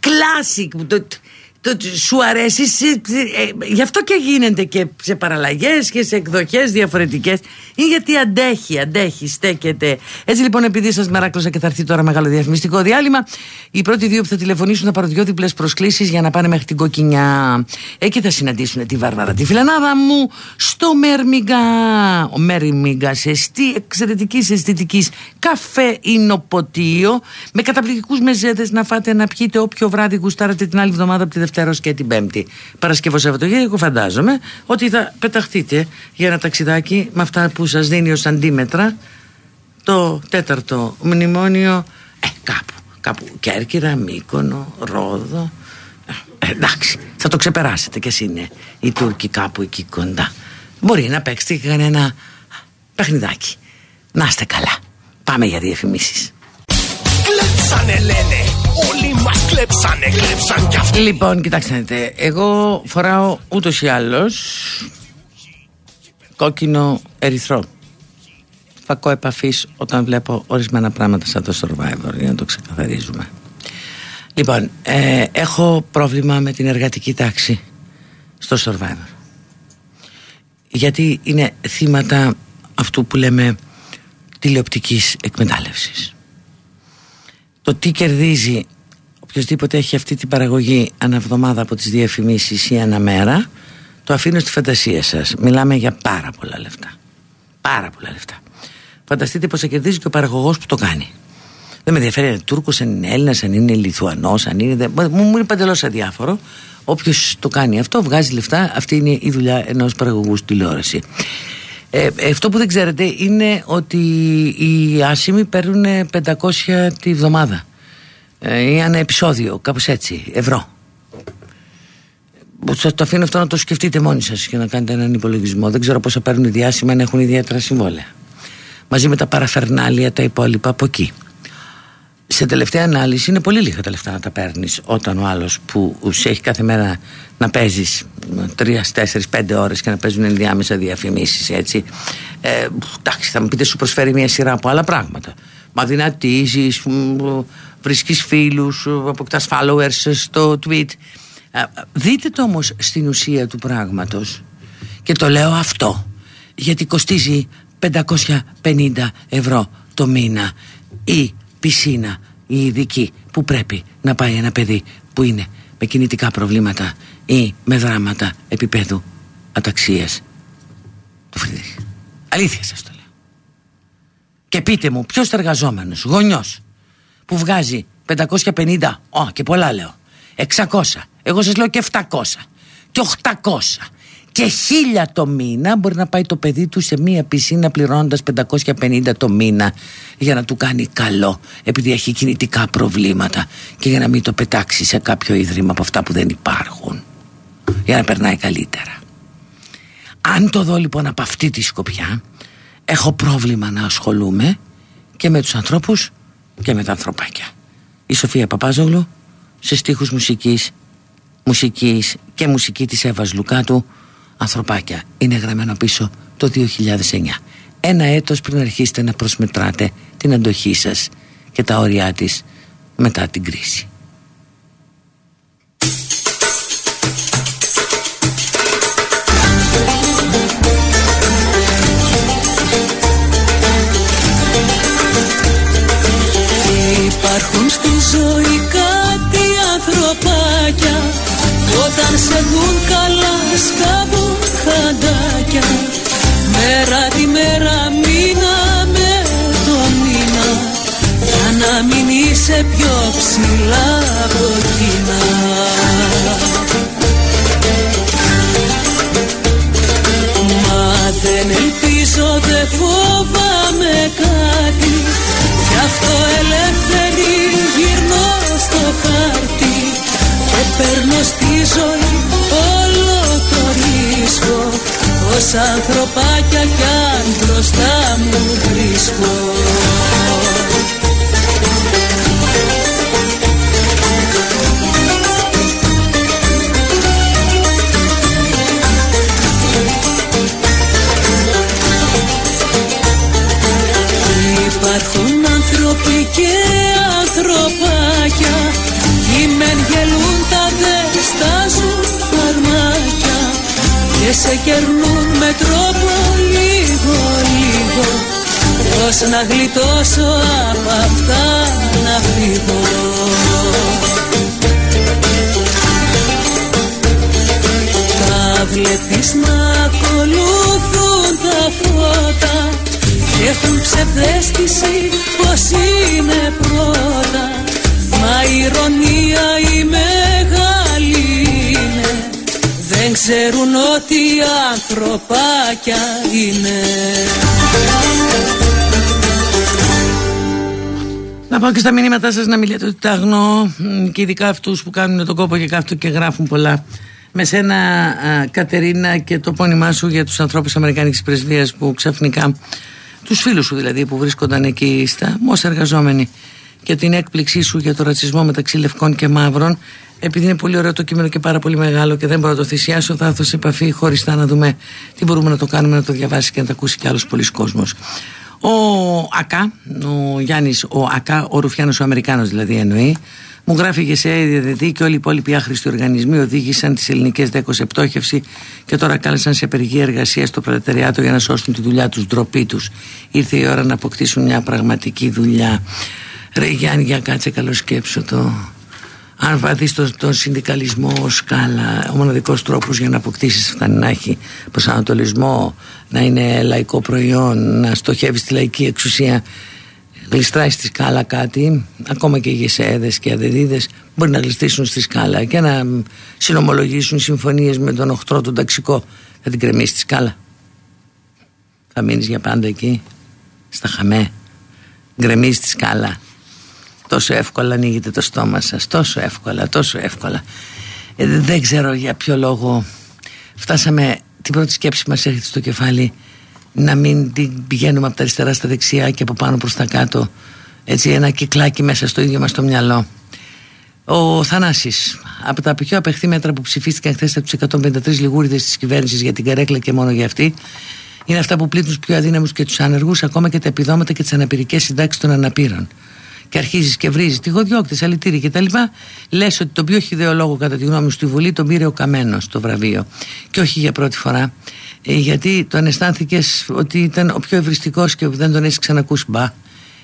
Classic, το, το, το- σου αρέσει, σε- ε, γι' αυτό και γίνεται και σε παραλλαγές και σε εκδοχές διαφορετικές. Είναι γιατί αντέχει, αντέχει, στέκεται. Έτσι λοιπόν επειδή σας μεράκλωσα και θα έρθει τώρα μεγάλο διαφημιστικό διάλειμμα, οι πρώτοι δύο που θα τηλεφωνήσουν θα πάρουν δυο διπλές προσκλήσεις για να πάνε μέχρι την Κοκκινιά. Εκεί θα συναντήσουν τη Βάρβαρα τη φιλανάδα μου στο Μέρμιγκα. Ο Μέρμιγκας εστί εξαιρετικής αισθητικής καφέ εινοποτείο με καταπληκτικούς μεζέδε να φάτε να πιείτε όποιο βράδυ γουστάρετε την άλλη εβδομάδα από τη Δευτέρα ως και την Πέμπτη. Παρασκευό Σαββατοκύριακο φαντάζομαι ότι θα πεταχτείτε για ένα ταξιδάκι με αυτά που σας δίνει ως αντίμετρα το τέταρτο μνημόνιο ε, κάπου, κάπου Κέρκυρα, Μύκονο, Ρόδο. Ε, εντάξει, θα το ξεπεράσετε κι εσύ είναι οι Τούρκοι κάπου εκεί κοντά. Μπορεί να παίξετε και κανένα παιχνιδάκι. Να είστε καλά. Πάμε για διαφημίσεις. Κλέψανε λένε, όλοι μας κλέψανε, κλέψαν κι αυτοί. Λοιπόν, κοιτάξτε να δείτε. Εγώ φοράω ούτως ή άλλως κόκκινο ερυθρό. Φακό επαφής όταν βλέπω ορισμένα πράγματα σαν το survivor, για να το ξεκαθαρίζουμε. Λοιπόν, ε, έχω πρόβλημα με την εργατική τάξη στο survivor. Γιατί είναι θύματα αυτού που λέμε τηλεοπτικής εκμετάλλευσης το τι κερδίζει οποιοδήποτε έχει αυτή την παραγωγή αναβδομάδα από τις διαφημίσεις ή αναμέρα το αφήνω στη φαντασία σας μιλάμε για πάρα πολλά λεφτά πάρα πολλά λεφτά φανταστείτε πως θα κερδίζει και ο παραγωγός που το κάνει δεν με ενδιαφέρει αν είναι Τούρκος, αν είναι Έλληνας, αν είναι Λιθουανός αν είναι, δεν- μου, μου είναι παντελώς αδιάφορο Όποιος το κάνει αυτό βγάζει λεφτά αυτή είναι η δουλειά ενός παραγωγού στη τηλεόραση ε, ε, αυτό που δεν ξέρετε είναι ότι οι άσημοι παίρνουν 500 τη βδομάδα ε, ή ένα επεισόδιο, κάπως έτσι, ευρώ. Σας το αφήνω αυτό να το σκεφτείτε μόνοι σας και να κάνετε έναν υπολογισμό. Δεν ξέρω πόσα παίρνουν οι διάσημα αν έχουν ιδιαίτερα συμβόλαια. Μαζί με τα παραφερνάλια τα υπόλοιπα από εκεί. Σε τελευταία ανάλυση είναι πολύ λίγα τα λεφτά να τα παίρνεις όταν ο άλλος που σε έχει κάθε μέρα να παίζεις τρία, τέσσερις, πέντε ώρες και να παίζουν ενδιάμεσα διαφημίσεις έτσι. Ε, εντάξει θα μου πείτε σου προσφέρει μια σειρά από άλλα πράγματα. Μα δυνατίζεις, μ, βρίσκεις φίλους, αποκτάς followers στο tweet. Ε, Δείτε το όμως στην ουσία του πράγματος και το λέω αυτό γιατί κοστίζει 550 ευρώ το μήνα η πισίνα η ειδική που πρέπει να πάει ένα παιδί που είναι με κινητικά προβλήματα ή με δράματα επίπεδου αταξίας του Φρυδίχ. Αλήθεια σας το λέω. Και πείτε μου ποιος εργαζόμενος, γονιός που βγάζει 550. Ω, και πολλά λέω. 600. Εγώ σας λέω και 700. Και 800. Και χίλια το μήνα μπορεί να πάει το παιδί του σε μία πισίνα πληρώνοντας 550 το μήνα για να του κάνει καλό επειδή έχει κινητικά προβλήματα και για να μην το πετάξει σε κάποιο ίδρυμα από αυτά που δεν υπάρχουν για να περνάει καλύτερα. Αν το δω λοιπόν από αυτή τη σκοπιά έχω πρόβλημα να ασχολούμαι και με τους ανθρώπους και με τα ανθρωπάκια. Η Σοφία Παπάζογλου σε στίχους μουσικής, μουσικής και μουσική της Εύας Λουκάτου ανθρωπάκια είναι γραμμένο πίσω το 2009. Ένα έτος πριν αρχίσετε να προσμετράτε την αντοχή σας και τα όρια της μετά την κρίση. Αυτό ελεύθερη γυρνώ στο χάρτη Και παίρνω στη ζωή όλο το ρίσκο. Όσα ανθρωπάκια κι αν μπροστά μου βρίσκω σε κερνούν με τρόπο λίγο λίγο. Πώς να γλιτώσω από αυτά να φύγω. Τα βλέπεις να ακολουθούν τα φώτα έχουν ψευδέστηση πως είναι πρώτα. Μα η ηρωνία η μεγάλη είναι Δεν ξέρουν ότι ανθρωπάκια είναι. Να πάω και στα μηνύματά σας να μιλάτε ότι τα αγνώ. Και ειδικά αυτούς που κάνουν τον κόπο και κάθονται και γράφουν πολλά. Με σένα α, Κατερίνα και το πόνημά σου για τους ανθρώπους Αμερικάνικης Πρεσβείας που ξαφνικά τους φίλους σου δηλαδή που βρίσκονταν εκεί στα ω εργαζόμενοι και την έκπληξή σου για το ρατσισμό μεταξύ λευκών και μαύρων επειδή είναι πολύ ωραίο το κείμενο και πάρα πολύ μεγάλο και δεν μπορώ να το θυσιάσω θα έρθω σε επαφή χωριστά να δούμε τι μπορούμε να το κάνουμε να το διαβάσει και να το ακούσει κι άλλος πολλοί κόσμος ο ΑΚΑ, ο Γιάννης ο ΑΚΑ, ο Ρουφιάνος ο Αμερικάνος δηλαδή εννοεί μου γράφει και σε ΕΔΔ και όλοι οι υπόλοιποι άχρηστοι οργανισμοί οδήγησαν τις ελληνικές δέκος σε πτώχευση και τώρα κάλεσαν σε απεργία εργασίας στο προλεταριάτο για να σώσουν τη δουλειά τους, ντροπή τους. Ήρθε η ώρα να αποκτήσουν μια πραγματική δουλειά. Ρε Γιάννη, για κάτσε καλό σκέψω το. Αν βαδείς τον, τον συνδικαλισμό ως σκάλα, ο μοναδικός τρόπος για να αποκτήσεις φτάνει να έχει προσανατολισμό, να είναι λαϊκό προϊόν, να στοχεύεις στη λαϊκή εξουσία γλιστράει στη σκάλα κάτι, ακόμα και οι γεσέδες και οι αδεδίδες μπορεί να γλιστρήσουν στη σκάλα και να συνομολογήσουν συμφωνίες με τον οχτρό τον ταξικό. Θα την κρεμίσει τη σκάλα. Θα μείνεις για πάντα εκεί, στα χαμέ. Γκρεμίζεις τη σκάλα. Τόσο εύκολα ανοίγετε το στόμα σας, τόσο εύκολα, τόσο εύκολα. Ε, δεν ξέρω για ποιο λόγο. Φτάσαμε, την πρώτη σκέψη μας έρχεται στο κεφάλι να μην την πηγαίνουμε από τα αριστερά στα δεξιά και από πάνω προς τα κάτω. Έτσι ένα κυκλάκι μέσα στο ίδιο μας το μυαλό. Ο Θανάσης από τα πιο απεχθή μέτρα που ψηφίστηκαν χθες από τους 153 λιγούριδες της κυβέρνησης για την καρέκλα και μόνο για αυτή είναι αυτά που πλήττουν τους πιο αδύναμους και τους άνεργους ακόμα και τα επιδόματα και τις αναπηρικές συντάξεις των αναπήρων και αρχίζεις και βρίζεις τυχοδιώκτε, αλητήρι κτλ. Λες ότι τον πιο χιδαίο λόγο κατά τη γνώμη σου στη Βουλή τον πήρε ο Καμένος το βραβείο. Και όχι για πρώτη φορά. Ε, γιατί τον αισθάνθηκε ότι ήταν ο πιο ευριστικό και δεν τον έχεις ξανακούσει μπα.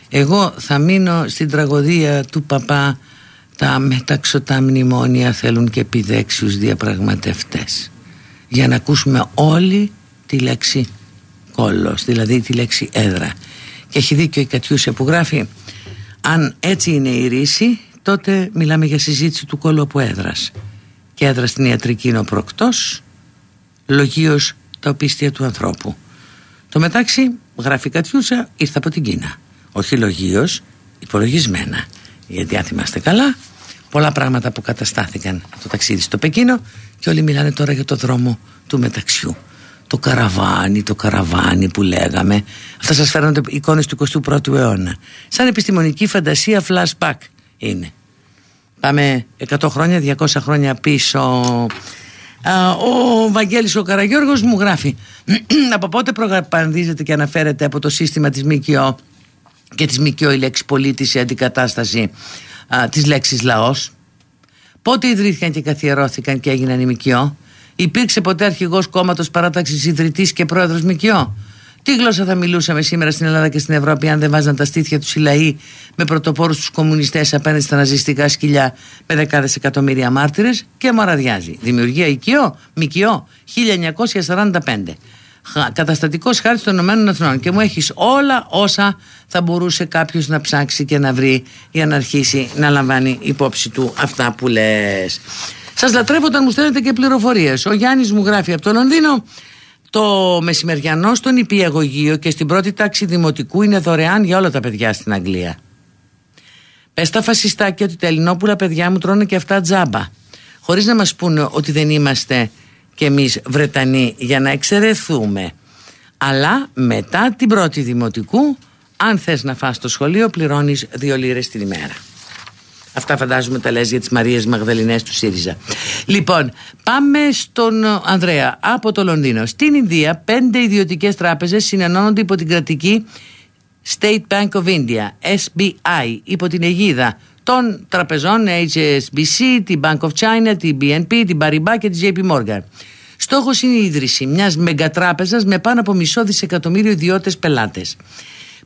Εγώ θα μείνω στην τραγωδία του παπά τα μεταξωτά μνημόνια θέλουν και επιδέξιους διαπραγματευτές για να ακούσουμε όλη τη λέξη κόλλος δηλαδή τη λέξη έδρα και έχει δίκιο η Κατιούσια που γράφει αν έτσι είναι η ρίση τότε μιλάμε για συζήτηση του κόλλου από έδρας. Και έδρας στην ιατρική είναι ο προκτός λογίως τα οπίστια του ανθρώπου. Το μετάξι γράφει Κατιούσα ήρθα από την Κίνα. Όχι λογίως υπολογισμένα. Γιατί αν θυμάστε καλά πολλά πράγματα που καταστάθηκαν από το ταξίδι στο Πεκίνο και όλοι μιλάνε τώρα για το δρόμο του μεταξιού το καραβάνι, το καραβάνι που λέγαμε. Αυτά σας φέρνονται εικόνες του 21ου αιώνα. Σαν επιστημονική φαντασία flashback είναι. Πάμε 100 χρόνια, 200 χρόνια πίσω. Ο Βαγγέλης ο Καραγιώργος μου γράφει από πότε προπανδίζεται και αναφέρεται από το σύστημα της ΜΚΟ και της ΜΚΟ η λέξη πολίτης η αντικατάσταση α, της λέξης λαός; Πότε ιδρύθηκαν και καθιερώθηκαν και έγιναν οι ΜΚΟ; Υπήρξε ποτέ αρχηγός κόμματος παράταξης ιδρυτής και πρόεδρος ΜΚΟ; Τι γλώσσα θα μιλούσαμε σήμερα στην Ελλάδα και στην Ευρώπη αν δεν βάζαν τα στήθια τους οι λαοί με πρωτοπόρους τους κομμουνιστές απέναντι στα ναζιστικά σκυλιά με δεκάδες εκατομμύρια μάρτυρες; Και μαραδιάζει. Δημιουργία οικειό, μικιό, 1945. Καταστατικός χάρη των Ηνωμένων Εθνών και μου έχεις όλα όσα θα μπορούσε κάποιος να ψάξει και να βρει για να αρχίσει να λαμβάνει υπόψη του αυτά που λες. Σας λατρεύω όταν μου στέλνετε και πληροφορίες. Ο Γιάννης μου γράφει από το Λονδίνο το μεσημεριανό στον υπηαγωγείο και στην πρώτη τάξη δημοτικού είναι δωρεάν για όλα τα παιδιά στην Αγγλία. Πες στα φασιστάκια ότι τα ελληνόπουλα παιδιά μου τρώνε και αυτά τζάμπα. Χωρίς να μας πούνε ότι δεν είμαστε κι εμείς Βρετανοί για να εξαιρεθούμε. Αλλά μετά την πρώτη δημοτικού, αν θες να φας στο σχολείο, πληρώνεις δύο λίρες την ημέρα. Αυτά φαντάζομαι τα λες για τις Μαρίες Μαγδαληνές του ΣΥΡΙΖΑ. Λοιπόν, πάμε στον Ανδρέα από το Λονδίνο. Στην Ινδία, πέντε ιδιωτικές τράπεζες συνενώνονται υπό την κρατική State Bank of India, SBI, υπό την αιγίδα των τραπεζών HSBC, την Bank of China, την BNP, την Paribas και την JP Morgan. Στόχος είναι η ίδρυση μιας μεγατράπεζας με πάνω από μισό δισεκατομμύριο ιδιώτες πελάτες.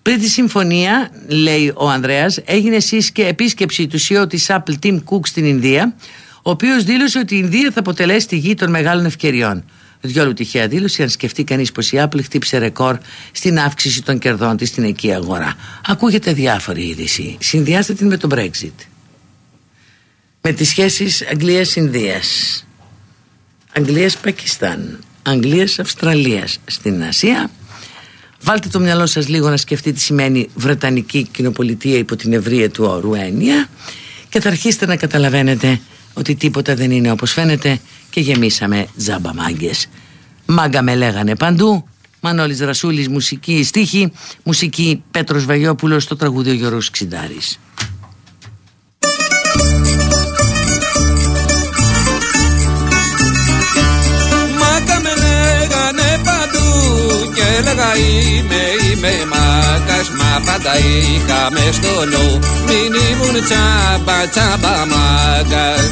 Πριν τη συμφωνία, λέει ο Ανδρέας, έγινε και επίσκεψη του CEO της Apple Tim Cook στην Ινδία, ο οποίος δήλωσε ότι η Ινδία θα αποτελέσει τη γη των μεγάλων ευκαιριών. Διόλου τυχαία δήλωση, αν σκεφτεί κανείς πως η Apple χτύπησε ρεκόρ στην αύξηση των κερδών της στην εκεί αγορά. Ακούγεται διάφορη είδηση. Συνδυάστε την με το Brexit. Με τις σχέσεις Αγγλία-Ινδία. Αγγλία-Πακιστάν. Αγγλία-Αυστραλία στην Ασία Βάλτε το μυαλό σας λίγο να σκεφτείτε τι σημαίνει Βρετανική κοινοπολιτεία υπό την ευρεία του όρου έννοια και θα αρχίσετε να καταλαβαίνετε ότι τίποτα δεν είναι όπως φαίνεται και γεμίσαμε τζάμπα μάγκες. Μάγκα με λέγανε παντού, Μανώλης Ρασούλης μουσική στίχη, μουσική Πέτρος Βαγιόπουλος στο τραγούδιο Γιώργος Ξιντάρης. Είμαι, είμαι μάκας Μα πάντα είχαμε στο νου. Μην ήμουν τσάμπα, τσάμπα μάκας.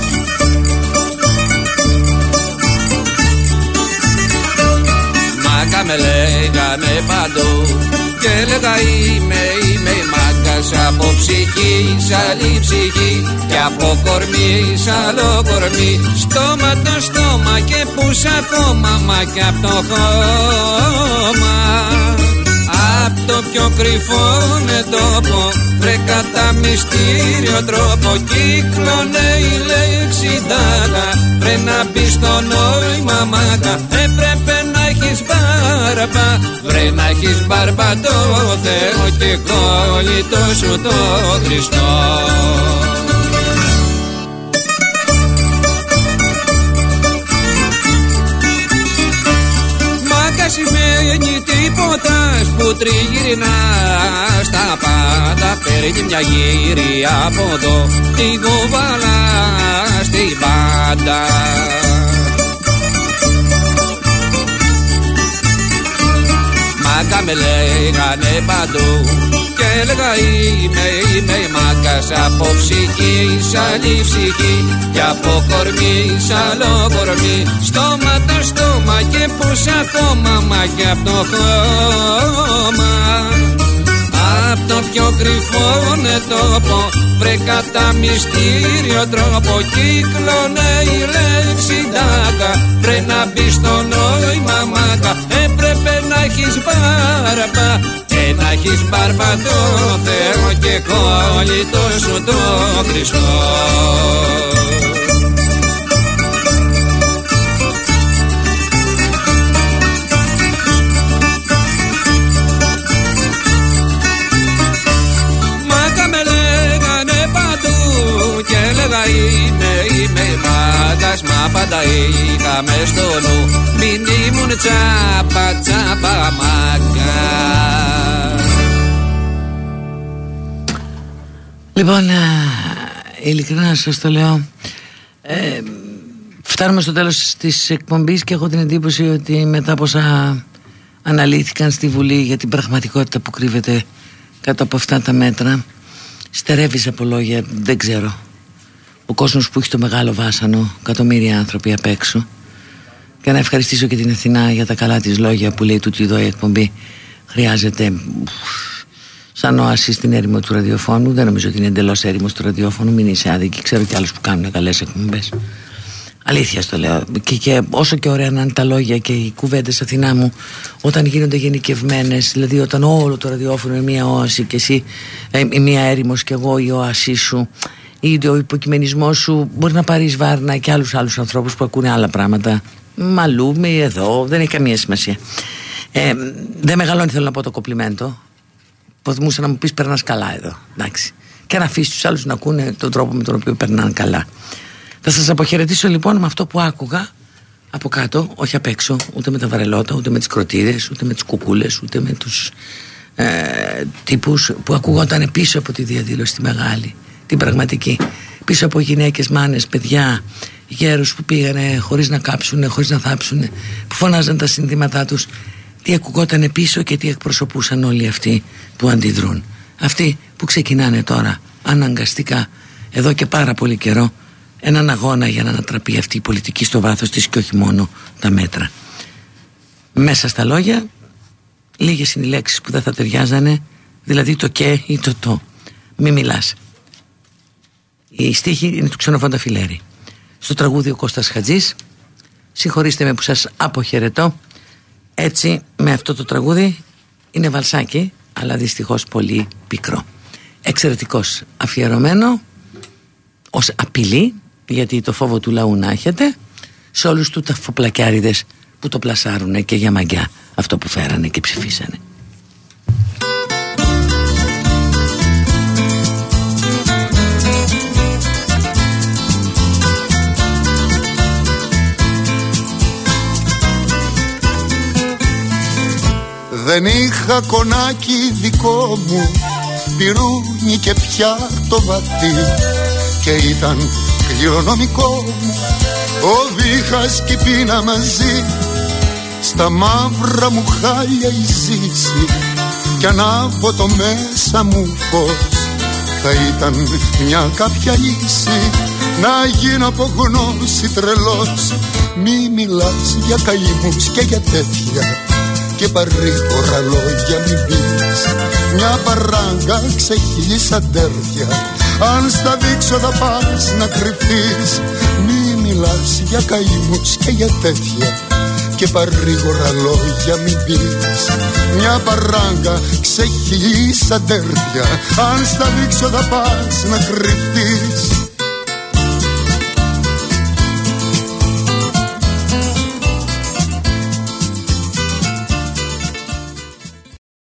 Μάκα με λέγανε παντού Και έλεγα είμαι, είμαι μάκας Από ψυχή σ' άλλη ψυχή Και από κορμί σ' άλλο κορμί. Στόμα το στόμα και πούς ακόμα Μα και απ' το χώμα. Απ' το πιο κρυφό με τόπο Βρε κατά μυστήριο τρόπο. Κύκλωνε η λέξη τάκα Βρε να μπει στο νόημα μάκα Έπρεπε να έχεις μπάρπα Βρε να έχεις μπάρπα το Θεό Και κόλλητο σου το Χριστό. Σημαίνει τίποτα που τριγυρνά στα πάντα παίρνει μια γύρι από εδώ την κουβαλά στην πάντα Μάκα με λέγανε παντού. Έλεγα είμαι, είμαι μάκας Από ψυχή σ' άλλη ψυχή Και από κορμί σ' άλλο κορμί Στόμα το στόμα και πως ακόμα Μα και απ' το χώμα Απ' το πιο κρυφό τόπο Βρε κατά μυστήριο τρόπο. Κύκλωνε η λέξη τάκα Βρε να μπει στο νόημα μάκα έπρεπε να έχεις μπάρμπα και να έχεις μπάρμπα το Θεό και κόλλητο σου το Χριστό Μα πάντα είχαμε στο νου. Μην ήμουν τσάπα, τσάπα μάγκα Λοιπόν, ειλικρινά σας το λέω. Ε, Φτάνουμε στο τέλος της εκπομπής και έχω την εντύπωση ότι μετά από όσα αναλύθηκαν στη Βουλή για την πραγματικότητα που κρύβεται κάτω από αυτά τα μέτρα στερεύεις από λόγια, δεν ξέρω ο κόσμος που έχει το μεγάλο βάσανο εκατομμύρια άνθρωποι απ' έξω. Και να ευχαριστήσω και την Αθηνά για τα καλά της λόγια που λέει τούτη εδώ η εκπομπή. Χρειάζεται σαν οασί στην έρημο του ραδιοφώνου. Δεν νομίζω ότι είναι εντελώς έρημος του ραδιοφώνου. Μην είσαι άδικη. Ξέρω και άλλους που κάνουν καλές εκπομπές. Αλήθεια στο λέω. Και, και όσο και ωραία να είναι τα λόγια και οι κουβέντες Αθηνά μου, όταν γίνονται γενικευμένες, δηλαδή όταν όλο το ραδιόφωνο είναι μία όαση και εσύ ε, μία έρημος και εγώ η όασή σου, ή ο υποκειμενισμός σου μπορεί να πάρει βάρνα και άλλους άλλους ανθρώπους που ακούνε άλλα πράγματα. Μαλούμι εδώ, δεν έχει καμία σημασία. Ε, δεν μεγαλώνει, θέλω να πω το κοπλιμέντο. Προτιμούσα να μου πεις περνάς καλά εδώ. Εντάξει. Και να αφήσεις τους άλλους να ακούνε τον τρόπο με τον οποίο περνάνε καλά. Θα σας αποχαιρετήσω λοιπόν με αυτό που άκουγα από κάτω, όχι απ' έξω, ούτε με τα βαρελότα, ούτε με τις κροτίδε, ούτε με τις κουκούλες, ούτε με τους ε, τύπους που ακούγονταν πίσω από τη διαδήλωση τη μεγάλη την πραγματική. Πίσω από γυναίκες, μάνες, παιδιά γέρους που πήγανε χωρίς να κάψουν, χωρίς να θάψουν που φωνάζαν τα συνθήματά τους τι ακουγόταν πίσω και τι εκπροσωπούσαν όλοι αυτοί που αντιδρούν. Αυτοί που ξεκινάνε τώρα αναγκαστικά εδώ και πάρα πολύ καιρό έναν αγώνα για να ανατραπεί αυτή η πολιτική στο βάθος της και όχι μόνο τα μέτρα. Μέσα στα λόγια λίγες είναι οι λέξεις που δεν θα ταιριάζανε δηλαδή το και ή το το. Μη μιλάς η στίχη είναι του Ξενοφόντα Φιλέρη. Στο τραγούδι ο Κώστας Χατζής. Συγχωρήστε με που σας αποχαιρετώ. Έτσι με αυτό το τραγούδι είναι βαλσάκι αλλά δυστυχώς πολύ πικρό. Εξαιρετικός αφιερωμένο ως απειλή γιατί το φόβο του λαού να έχετε σε όλους τους τα φοπλακιάριδες που το πλασάρουνε και για μαγκιά αυτό που φέρανε και ψηφίσανε. Δεν είχα κονάκι δικό μου Πυρούνι και πια το βαθύ Και ήταν κληρονομικό μου Ο βήχας και η πείνα μαζί. Στα μαύρα μου χάλια η ζήση Κι ανάβω το μέσα μου φως Θα ήταν μια κάποια λύση. Να γίνω από γνώση τρελός Μη μιλάς για καημούς και για τέτοια και παρήγορα λόγια μην πεις Μια παράγκα ξεχύλεις αντέρφια Αν στα δείξω θα πας να κρυφτείς. Μη μιλάς για καημούς και για τέτοια. Και παρήγορα λόγια μην πεις Μια παράγκα ξεχύλεις αντέρφια Αν στα δείξω θα πας να κρυφτείς